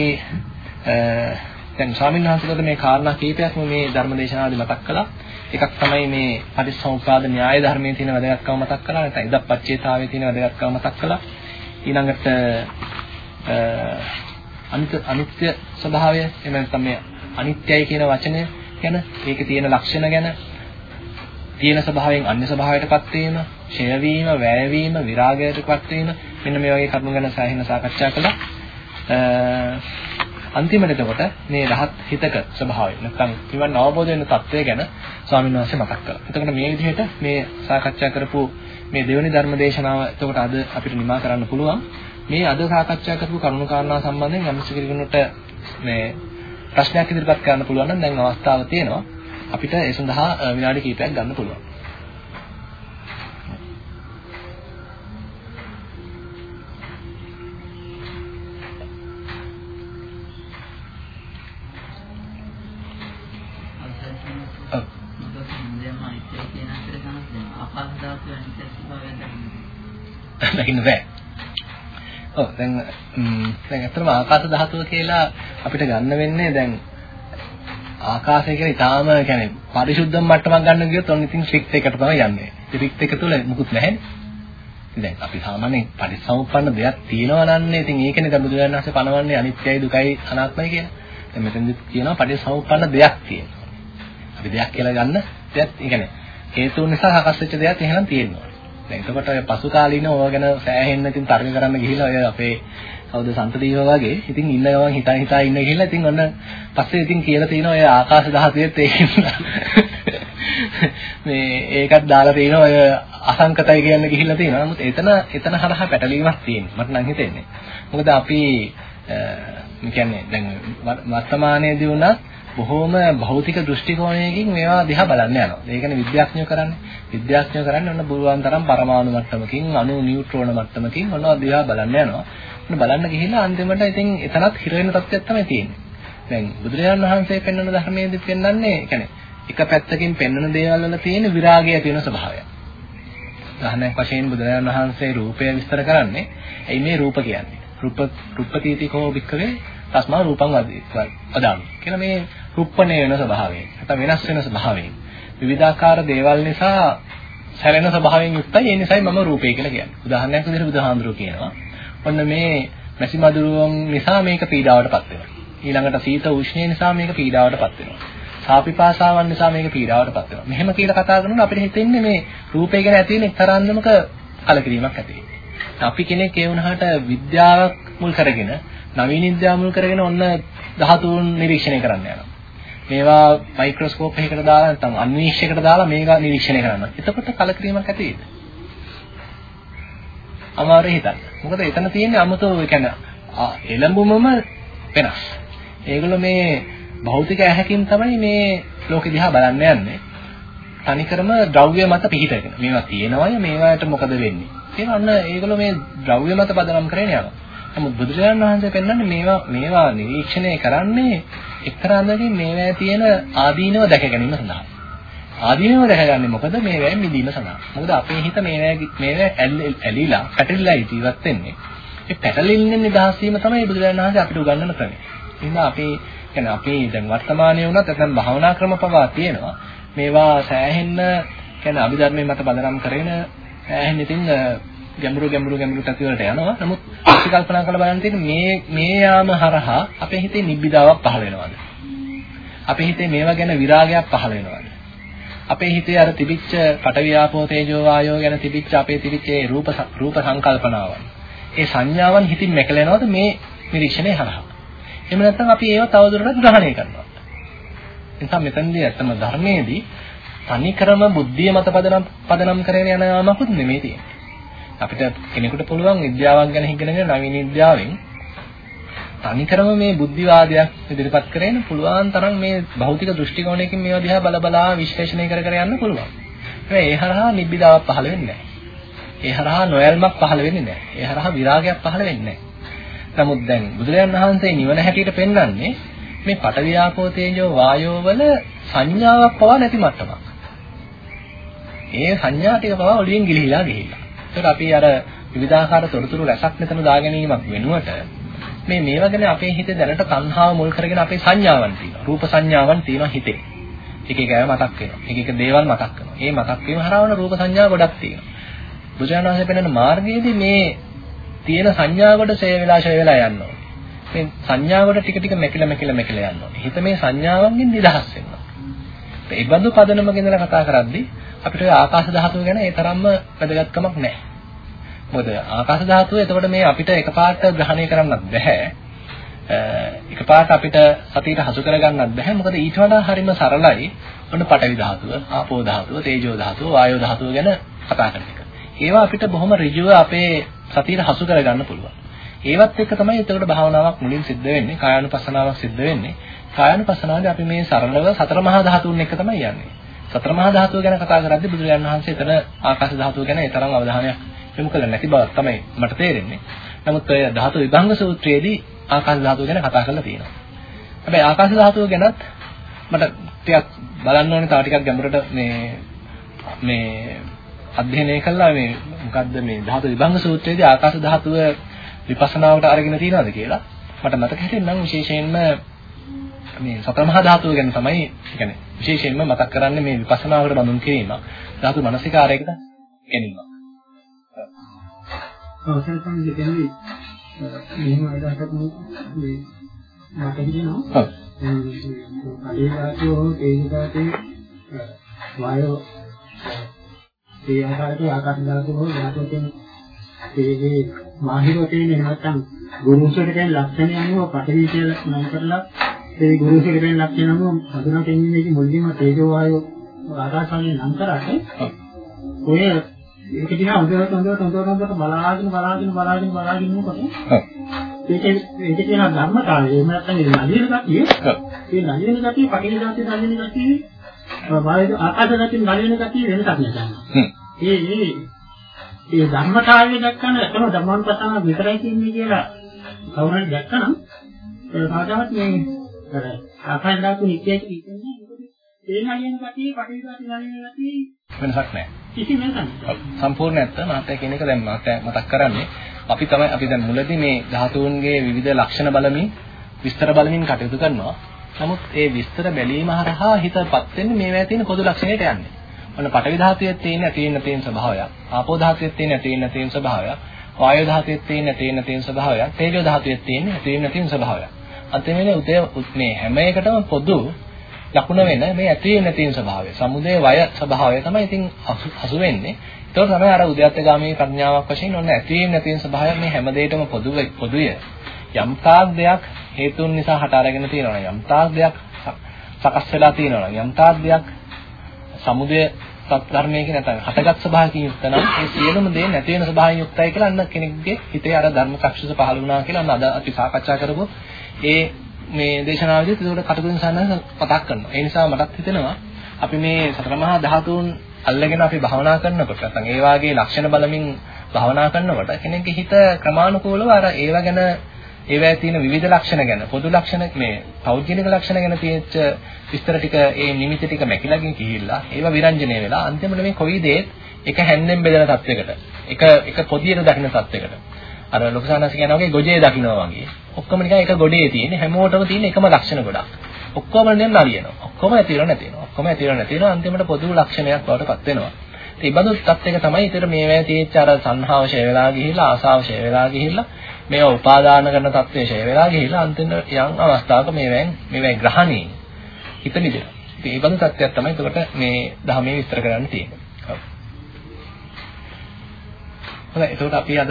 දැන් ස්වාමීන් වහන්සේලාට මේ කාරණා කීපයක්ම මේ ධර්මදේශනාවේදී මතක් කළා. එකක් තමයි මේ පටිච්චසමුප්පාද න්‍යාය ධර්මයේ තියෙන වැදගත්කම මතක් කළා. නැත්නම් ඉදප්පච්චේතාවයේ තියෙන වැදගත්කම මතක් කළා. ඊළඟට අනිත්‍ය අනිත්‍ය ස්වභාවය එහෙම නැත්නම් මේ අනිත්‍යයි කියන වචනය ගැන ඒකේ තියෙන ලක්ෂණ ගැන තියෙන ස්වභාවයෙන් අන්‍ය ස්වභාවයටපත් වීම, ඡය වීම, වැය වීම, විරාගයටපත් වීම මෙන්න මේ වගේ කරුණු ගැන සාහින සාකච්ඡා කළා. අන්තිමට එතකොට මේ රහත් හිතක ස්වභාවය නැත්නම් නිවන් අවබෝධ වෙන తත්වය ගැන ස්වාමීන් වහන්සේ මතක් කළා. එතකොට මේ විදිහට මේ සාකච්ඡා කරපු මේ දෙවෙනි ධර්ම දේශනාව එතකොට අද අපිට නිමා කරන්න පුළුවන්. මේ අද සාකච්ඡා කරපු කරුණු කාරණා සම්බන්ධයෙන් යම්කිසි කෙනෙකුට මේ ප්‍රශ්නයක් ඉදිරිපත් කරන්න පුළුවන් නම් දැන් අවස්ථාව තියෙනවා. අපිට ඒ සඳහා විනාඩි කිහිපයක් ගන්න පුළුවන්. දකින්න බෑ. ඔව් දැන් දැන් අතරම ආකාශ ධාතුව කියලා අපිට ගන්න වෙන්නේ දැන් ආකාශය කියන ඉතාලම කියන්නේ පරිශුද්ධ මට්ටමක් ගන්න ගියොත් ඔන්න ඉතින් ශික්ත් එකට තමයි යන්නේ. ශික්ත් එක තුල මුකුත් නැහැ. දැන් අපි සාමාන්‍යයෙන් පරිසම්පන්න දෙයක් තියෙනවා නන්නේ. ඉතින් ඒකනේ දැන් බුදුරජාණන් වහන්සේ පනවන්නේ අනිත්‍යයි දුකයි අනාත්මයි කියලා. දැන් මෙතනදි කියනවා පරිසම්පන්න දෙයක් තියෙනවා. අපි දෙයක් කියලා ගන්න දෙයක් ඒ කියන්නේ හේතුන් නිසා සකස් වෙච්ච දෙයක් එහෙනම් තියෙනවා. දැන් එතකොට ඔය පසු කාලීන ඕවා ගැන සෑහෙන්න ඉතින් තර්ක කරන්න ගිහිලා ඔය අපේ කවුද සම්පදීව වගේ ඉතින් ඉන්න ගමන් හිතා හිතා ඉන්න ගිහිල්ලා ඉතින් ඔන්න පස්සේ ඉතින් කියලා තියෙනවා ඔය ආකාශ ධාතුවේත් ඒකින්න මේ ඒකත් දාලා තියෙනවා ඔය අසංකතයි කියන්න ගිහිල්ලා තියෙනවා. නමුත් එතන එතන හරහා පැටලීමක් තියෙනවා. මට නම් හිතෙන්නේ. මොකද අපි කියන්නේ දැන් වර්තමානයේදී වුණත් බොහොම භෞතික දෘෂ්ටි කෝණයකින් මේවා දිහා බලන්න යනවා. ඒ කියන්නේ විද්‍යාඥයෝ කරන්නේ. විද්‍යාඥයෝ කරන්නේ ඔන්න බුරුවන් තරම් පරමාණු මට්ටමකින්, අණු නියුට්‍රෝන මට්ටමකින් ඔන්නවා දිහා බලන්න යනවා. ඔන්න බලන්න ගිහිල්ලා අන්තිමට ඉතින් එතනත් හිර වෙන තත්ත්වයක් තමයි තියෙන්නේ. දැන් බුදුරජාණන් වහන්සේ පෙන්වන ධර්මයේදී පෙන්වන්නේ කියන්නේ එක පැත්තකින් පෙන්වන දේවල් වල තියෙන විරාගය තියෙන ස්වභාවය. උදාහරණයක් වශයෙන් බුදුරජාණන් වහන්සේ රූපය විස්තර කරන්නේ. එයි මේ රූප කියන්නේ. රූප රූපතීතිකෝ වික්කවේ තස්මා රූපං වදාමි. කියන මේ රුප්පණේ වෙන ස්වභාවයෙන් නැත්නම් වෙනස් වෙන ස්වභාවයෙන් විවිධාකාර දේවල් නිසා සැලෙන ස්වභාවයෙන් යුක්තයි ඒ නිසායි මම රූපය කියලා කියන්නේ. උදාහරණයක් විදිහට බුදුහාඳුරෝ කියනවා. ඔන්න මේ මැසි මදුරුවන් නිසා මේක පීඩාවටපත් වෙනවා. ඊළඟට සීත උෂ්ණය නිසා මේක පීඩාවටපත් වෙනවා. සාපිපාසාවන් නිසා මේක පීඩාවටපත් වෙනවා. මෙහෙම කියලා කතා කරනකොට අපිට හිතෙන්නේ මේ රූපය ගැන ඇති වෙන එක්තරා අන්දමක කලකිරීමක් ඇති අපි කෙනෙක් ඒ වුණාට විද්‍යාවක් මුල් කරගෙන නවීන විද්‍යාව මුල් කරගෙන ඔන්න ධාතුන් නිරීක්ෂණය කරන්න යනවා. මේවා මයික්‍රොස්කෝප් එකකට දාලා නැත්නම් අන්වීක්ෂයකට දාලා මේක නිරීක්ෂණය කරනවා. එතකොට කලකිරීමක් ඇති වෙයිද? අමාරු හිතන්න. මොකද එතන තියෙන්නේ 아무තෝ ඒ කියන්නේ එළඹුමම වෙනස්. ඒගොල්ලෝ මේ භෞතික ඇහැකින් තමයි මේ ලෝකෙ දිහා බලන්න යන්නේ. තනිකරම ද්‍රව්‍ය මත පිහිටගෙන. මේවා තියෙනවය මේවාට මොකද වෙන්නේ? ඒක අන්න ඒගොල්ලෝ මේ ද්‍රව්‍ය මත පදනම් කරගෙන යනවා. නමුත් බුදුරජාණන් වහන්සේ පෙන්වන්නේ මේවා මේවා නිරීක්ෂණය කරන්නේ එක්තරා අන්දමකින් මේවා තියෙන ආදීනව දැක ගැනීම සඳහා. ආදීනව දැකගන්නේ මොකද මේවායෙන් මිදීම සඳහා. මොකද අපේ හිත මේවා මේවා ඇලිලා පැටලිලා ජීවත් වෙන්නේ. ඒ පැටලෙන්නේ නිදහස් වීම තමයි බුදුරජාණන් වහන්සේ අපිට උගන්වන ක්‍රමය. එහෙනම් අපි කියන්නේ අපි දැන් වර්තමානයේ වුණත් නැත්නම් භාවනා ක්‍රම පවා තියෙනවා. මේවා සෑහෙන්න කියන්නේ අභිධර්මයේ මත බදනම් කරගෙන සෑහෙන්න ඉතින් ගැඹුරු ගැඹුරු ගැඹුරු තති වලට යනවා. නමුත් අපි කල්පනා කරලා බලන්න තියෙන්නේ මේ මේ යාම හරහා අපේ හිතේ නිබ්බිදාවක් පහළ වෙනවද? අපේ හිතේ මේවා ගැන විරාගයක් පහළ වෙනවද? අපේ හිතේ අර තිබිච්ච පටවියාපෝ තේජෝ වායෝ ගැන තිබිච්ච අපේ තිබිච්ච ඒ රූප රූප සංකල්පනාවන්. ඒ සංඥාවන් හිතින් මැකලෙනවද මේ නිරීක්ෂණය හරහා? එහෙම නැත්නම් අපි ඒව තවදුරටත් ග්‍රහණය කරනවා. නිසා මෙතනදී ඇත්තම ධර්මයේදී තනිකරම බුද්ධිය මත පදනම් පදනම් කරගෙන යන යාමකුත් නෙමෙයි තියෙන්නේ. අපිට කෙනෙකුට පුළුවන් විද්‍යාවක් ගැන හිතගෙන නවීන විද්‍යාවෙන් තනිකරම මේ බුද්ධිවාදයක් ඉදිරිපත් කරගෙන පුළුවන් තරම් මේ භෞතික දෘෂ්ටි කෝණයකින් මේවා දිහා බල බලා විශ්ලේෂණය කර කර යන්න පුළුවන්. ඒ හරහා නිබ්බිදාවක් පහළ වෙන්නේ නැහැ. ඒ හරහා නොයල්මක් පහළ වෙන්නේ නැහැ. ඒ හරහා විරාගයක් පහළ වෙන්නේ නැහැ. නමුත් දැන් බුදුරජාණන් වහන්සේ නිවන හැටියට පෙන්වන්නේ මේ පටවියාපෝ තේජෝ වායෝ වල සංඥාවක් පවා නැති මට්ටමක්. ඒ සංඥා ටික පවා ඔළුවෙන් ගිලිහිලා ගිහිල්ලා. ඒකට අපි අර විවිධාකාර තොරතුරු රැසක් මෙතන දා ගැනීමක් වෙනුවට මේ මේවා ගැන අපේ හිතේ දැනට තණ්හාව මුල් කරගෙන අපේ සංඥාවන් තියෙනවා. රූප සංඥාවන් තියෙනවා හිතේ. එක එක ඒවා මතක් වෙනවා. එක එක දේවල් මතක් වෙනවා. මේ මතක් වීම හරහාවන රූප සංඥා ගොඩක් තියෙනවා. බුදුරජාණන් වහන්සේ පෙන්වන මාර්ගයේදී මේ තියෙන සංඥා කොට ඡය වෙලා ඡය වෙලා යනවා. මේ සංඥා කොට ටික ටික මෙකිල මෙකිල මෙකිල යනවා. හිත මේ සංඥාවන්ගෙන් නිදහස් වෙනවා. ඒ බඳු පදනමක ඉඳලා කතා කරද්දී අපිට ආකාශ ධාතුව ගැන ඒ තරම්ම වැදගත්කමක් නැහැ. මොකද ආකාශ ධාතුව එතකොට මේ අපිට එකපාරට ග්‍රහණය කරන්නත් බෑ. එකපාරට අපිට සතියට හසු කරගන්නත් බෑ. මොකද ඊට වඩා හරිම සරලයි ඔන්න පඨවි ධාතුව, ආපෝ ධාතුව, තේජෝ ධාතුව, වායෝ ධාතුව ගැන කතා කරන එක. ඒවා අපිට බොහොම ඍජුව අපේ සතියට හසු කරගන්න පුළුවන්. ඒවත් එක්ක තමයි එතකොට භාවනාවක් මුලින් සිද්ධ වෙන්නේ, කායानुපස්සනාවක් සිද්ධ වෙන්නේ. කායानुපස්සනාවේදී අපි මේ සරලව සතර මහා ධාතුන් එක්ක තමයි යන්නේ. සතර මහා ධාතුව ගැන කතා කරද්දී බුදුරජාණන් වහන්සේ එතන ආකාශ ධාතුව ගැන ඒ තරම් අවධානයක් යොමු කළේ නැති බව තමයි මට තේරෙන්නේ. නමුත් ඔය ධාතු විභංග සූත්‍රයේදී ආකාශ ධාතුව ගැන කතා කරලා තියෙනවා. හැබැයි ආකාශ ධාතුව ගැනත් මට ටිකක් බලන්න ඕනේ තව ටිකක් ගැඹුරට මේ මේ අධ්‍යයනය කළා මේ මොකද්ද මේ ධාතු විභංග සූත්‍රයේදී ආකාශ ධාතුව විපස්සනාවට අරගෙන තියනවාද කියලා මට මතක හිටින්නම් විශේෂයෙන්ම මේ සතර මහා ධාතුව ගැන තමයි කියන්නේ විශේෂයෙන්ම මතක් කරන්නේ මේ විපස්සනාවකට බඳුන් කිරීම ධාතු මනසිකාරයකට ගැනීම. අවසන් තමයි කියන්නේ මෙහෙම අදහසක් මේ මට හිතෙනවා. ඔව්. අඩේ ධාතුව හෝ තේජ ධාතුවේ වායෝ ඒ ආකාරයට ආකාශ ධාතුව හෝ ධාතුව කියන්නේ ඒකේ මාහිරෝ තියෙන නැත්නම් ගුරුසුට කියන ලක්ෂණ අනුව පටවි කියලා නම් කරලා ඒ ගුරුසුට කියන ලක්ෂණ අනුව හඳුනා ගැනීම මේක මුලින්ම තේජෝ වායෝ ආකාශයෙන් නම් කරාට ඔය ඒක දිහා හොඳට හොඳට හොඳට හොඳට බලාගෙන බලාගෙන බලාගෙන බලාගෙන ඉන්නකොට ඒක ඒක කියන ධර්මතාවය එහෙම නැත්නම් ඒ නලියන ගතිය ඒ නලියන ගතිය පටිඝ ගතිය නලියන ගතිය වායු ආකාශ ගතිය නලියන ගතිය වෙනසක් නැහැ ඒ ඒ ඒ ධර්මතාවය දැක්කම එතන ධම්මපතන විතරයි කියන්නේ කියලා කවුරුහරි දැක්කනම් ඒ සාධාරණ මේ අර ආකාශ ධාතු නිත්‍යයි කියන්නේ ඒ නලියන පටිඝ ගතිය නලියන ගතිය වෙනසක් නැහැ. කිසි වෙනසක් නැහැ. සම්පූර්ණ ඇත්ත මාත්‍ය කියන එක දැන් මාත්‍ය මතක් කරන්නේ අපි තමයි අපි දැන් මුලදී මේ ධාතුන්ගේ විවිධ ලක්ෂණ බලමින් විස්තර බලමින් කටයුතු කරනවා. නමුත් ඒ විස්තර බැලීම හරහා හිතපත් වෙන්නේ මේවා තියෙන පොදු ලක්ෂණයට යන්නේ. ඔන්න පඨවි ධාතුවේ තියෙන තියෙන තියෙන ස්වභාවයක්. ආපෝ ධාතුවේ තියෙන තියෙන තියෙන ස්වභාවයක්. වායු ධාතුවේ තියෙන තියෙන තියෙන ස්වභාවයක්. තේජෝ ධාතුවේ තියෙන තියෙන තියෙන ස්වභාවයක්. අන්තිමේදී උදේ මේ හැම එකටම පොදු ලකුණ වෙන මේ ඇති වෙන තියෙන ස්වභාවය. සමුදේ වය ස්වභාවය තමයි ඉතින් හසු වෙන්නේ. ඒතකොට තමයි අර උද්‍යත්තගාමී ප්‍රඥාවක් වශයෙන් ඔන්න ඇති වෙන තියෙන ස්වභාවය මේ හැම දෙයකම පොදු පොදුය. යම් තාක් දෙයක් හේතුන් නිසා හට අරගෙන තියෙනවා යම් තාක් දෙයක් සකස් වෙලා තියෙනවා යම් තාක් දෙයක් සමුදය ධර්මයකින් නැත්නම් හටගත් ස්වභාවකින් යුක්ත නම් ඒ සියලුම දේ නැති වෙන ස්වභාවයෙන් යුක්තයි කියලා අන්න කෙනෙක්ගේ හිතේ අර ධර්ම චක්ෂුස පහළ වුණා කියලා අන්න අද අපි සාකච්ඡා කරපොත් ඒ මේ දේශනාවේදීත් ඒකට කටුකුරුන් සන්නස මතක් කරනවා. ඒ නිසා මටත් හිතෙනවා අපි මේ සතර මහා ධාතුන් අල්ලගෙන අපි භවනා කරනකොට නැත්නම් ඒ වාගේ ලක්ෂණ බලමින් භවනා කරනකොට කෙනෙක්ගේ හිත ක්‍රමානුකූලව අර ඒව ගැන ඒවැය තියෙන විවිධ ලක්ෂණ ගැන පොදු ලක්ෂණ මේ පෞද්ගලික ලක්ෂණ ගැන තියෙච්ච විස්තර ටික ඒ නිමිති ටික මැකිලාගෙන ගිහිල්ලා ඒවා විරංජනේ වෙලා අන්තිමට මේ කොයි දේත් එක හැන්නෙන් බෙදෙන තත්යකට එක එක පොදියට දකින්න තත්යකට අර ලොකුසානස් කියනවා වගේ ගොජේ දකින්නවා වගේ. ඔක්කොම නිකන් එක ගොඩේ තියෙන හැමෝටම තියෙන එකම ලක්ෂණ ගොඩක්. ඔක්කොම නෙන්න නලියනවා ඔක්කොම ඇතිරෙන්නේ නැති වෙනවා ඔක්කොම ඇතිරෙන්නේ නැති වෙනවා අන්තිමට පොදු ලක්ෂණයක් බවට පත් වෙනවා. ඒ බඳු තත්යක තමයි ඊතර මේවැය තියෙච්ච අර සංහාව ෂය වෙලා ගිහිල්ලා ආසාව ෂය වෙලා ගිහිල්ලා මේවා උපාදාන කරන තත්ත්වයේ ෂය වෙලා ගිහිල්ලා අන්තිමට යම් අවස්ථාවක මේවෙන් මේවෙන් ග්‍රහණී හිත නිදෙන. ඉතින් ඒ බඳු තත්ත්වයක් තමයි එතකොට මේ ධර්මයේ විස්තර කරන්න තියෙන්නේ. හොඳයි එතකොට අපි අද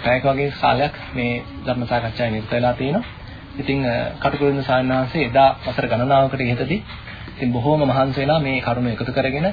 පැයක වගේ කාලයක් මේ ධර්ම සාකච්ඡාවේ නිරත වෙලා තිනවා. ඉතින් කටුකුරුඳ සායනාංශයේ එදා වසර ගණනාවකට ඉහතදී ඉතින් බොහෝම මහන්සි වෙලා මේ කරුණ එකතු කරගෙන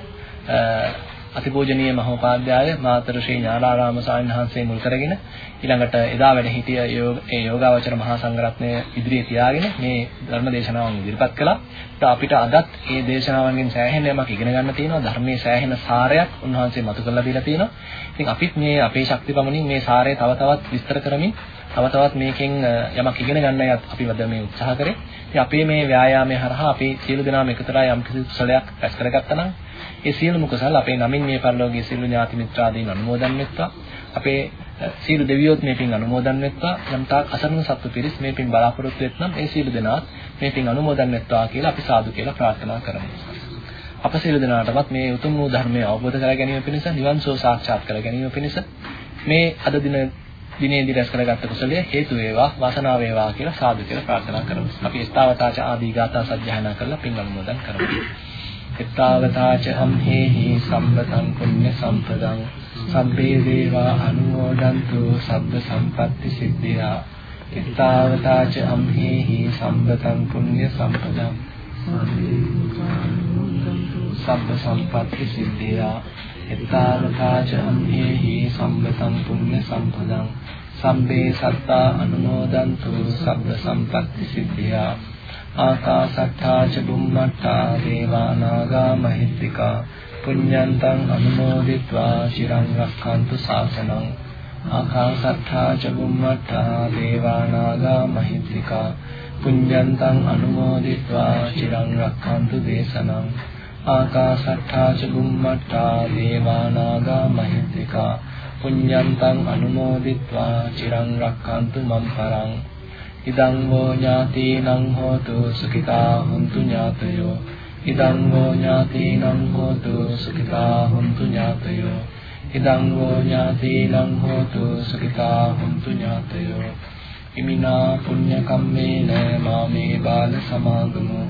අතිපූජනීය මහෝපාද්‍යය මාතර ශ්‍රී ඥානාරාම සාමිනහන්සේ මුල් කරගෙන ඊළඟට එදා වැඩ හිටිය ඒ යෝගාවචර මහා සංඝරත්නය ඉදිරියේ තියාගෙන මේ ධර්ම දේශනාවන් ඉදිරිපත් කළා. ඒත් අපිට අදත් මේ දේශනාවන්ගෙන් සෑහෙන යමක් ඉගෙන ගන්න තියෙනවා. ධර්මයේ සෑහෙන සාරයක් උන්වහන්සේ මතු කරලා දීලා තියෙනවා. ඉතින් අපිත් මේ අපේ ශක්ති පමණින් මේ සාරය තව තවත් විස්තර කරමින් තව තවත් මේකෙන් යමක් ඉගෙන ගන්නයි අපි වද මේ උත්සාහ කරේ. ඉතින් අපේ මේ ව්‍යායාමයේ හරහා අපි සියලු දෙනාම එකතුලා යම් කිසි කුසලයක් රැස් කරගත්තා නම් ඒ සියලුම කුසල අපේ නමින් මේ පරිලෝකීය සියලු ඥාති මිත්‍රාදීන් අනුමෝදන් වෙත්වා. අපේ සියලු දෙවියොත් මේ පින් අනුමෝදන් වෙත්වා. යම් තාක් අසරණ සත්ව පිරිස් මේ පින් බලාපොරොත්තු වෙත්නම් ඒ සියලු දෙනාත් මේ පින් අනුමෝදන් වෙත්වා කියලා අපි සාදු කියලා ප්‍රාර්ථනා කරමු. අප සියලු දෙනාටමත් මේ උතුම් වූ ධර්මය අවබෝධ කර ගැනීම පිණිස නිවන් සුව සාක්ෂාත් කර ගැනීම පිණිස මේ අද දින දිනේදී රැස් කරගත්ත කුසලය හේතු වේවා වාසනාව වේවා කියලා සාදු කියලා ප්‍රාර්ථනා කරමු. අපි ස්ථාවතාච ආදී ගාථා සජ්ජායනා කරලා පින් අනුමෝදන් කරමු. එත්තාවතාච අම්හෙහි සම්පතං පුඤ්ඤ සම්පදං සබ්බේ දේවා අනුමෝදන්තු සබ්බ සම්පත්ති සිද්ධියා එත්තාවතාච අම්හෙහි සම්පතං පුඤ්ඤ සම්පදං සබ්බ සම්පත්ති සිද්ධියා. එත්තාවතාච අම්හෙහි සම්පතං පුඤ්ඤ සම්පදං. සම්බේ සත්තා අනුමෝදන්තු සබ්බ සම්පත්ති සිද්ධියා. ආකාසට්ඨා ච බුම්මට්ඨා දේවා නාග මහිත්‍තිකා පුඤ්ඤන්තං අනුමෝදිත්වා චිරං රක්ඛන්තු ශාසනං ආකාසට්ඨා ච බුම්මට්ඨා දේවා නාග මහිත්‍තිකා පුඤ්ඤන්තං අනුමෝදිත්වා චිරං රක්ඛන්තු දේශනං. ආකාසට්ඨා ච බුම්මට්ඨා දේවා නාග මහිත්‍තිකා පුඤ්ඤන්තං අනුමෝදිත්වා චිරං රක්ඛන්තු මම් පරං ඉදං වූ ඥාතීනං හෝතු සුඛිතා හුන්තු ඥාතයෝ ඉදං වූ ඥාතීනං හෝතු සුඛිතා හුන්තු ඥාතයෝ ඉදං වූ ඥාතීනං හෝතු සුඛිතා හුන්තු ඥාතයෝ ඉමිනා පුඤ්ඤ කම්මේන මාමේ බාල සමාගමෝ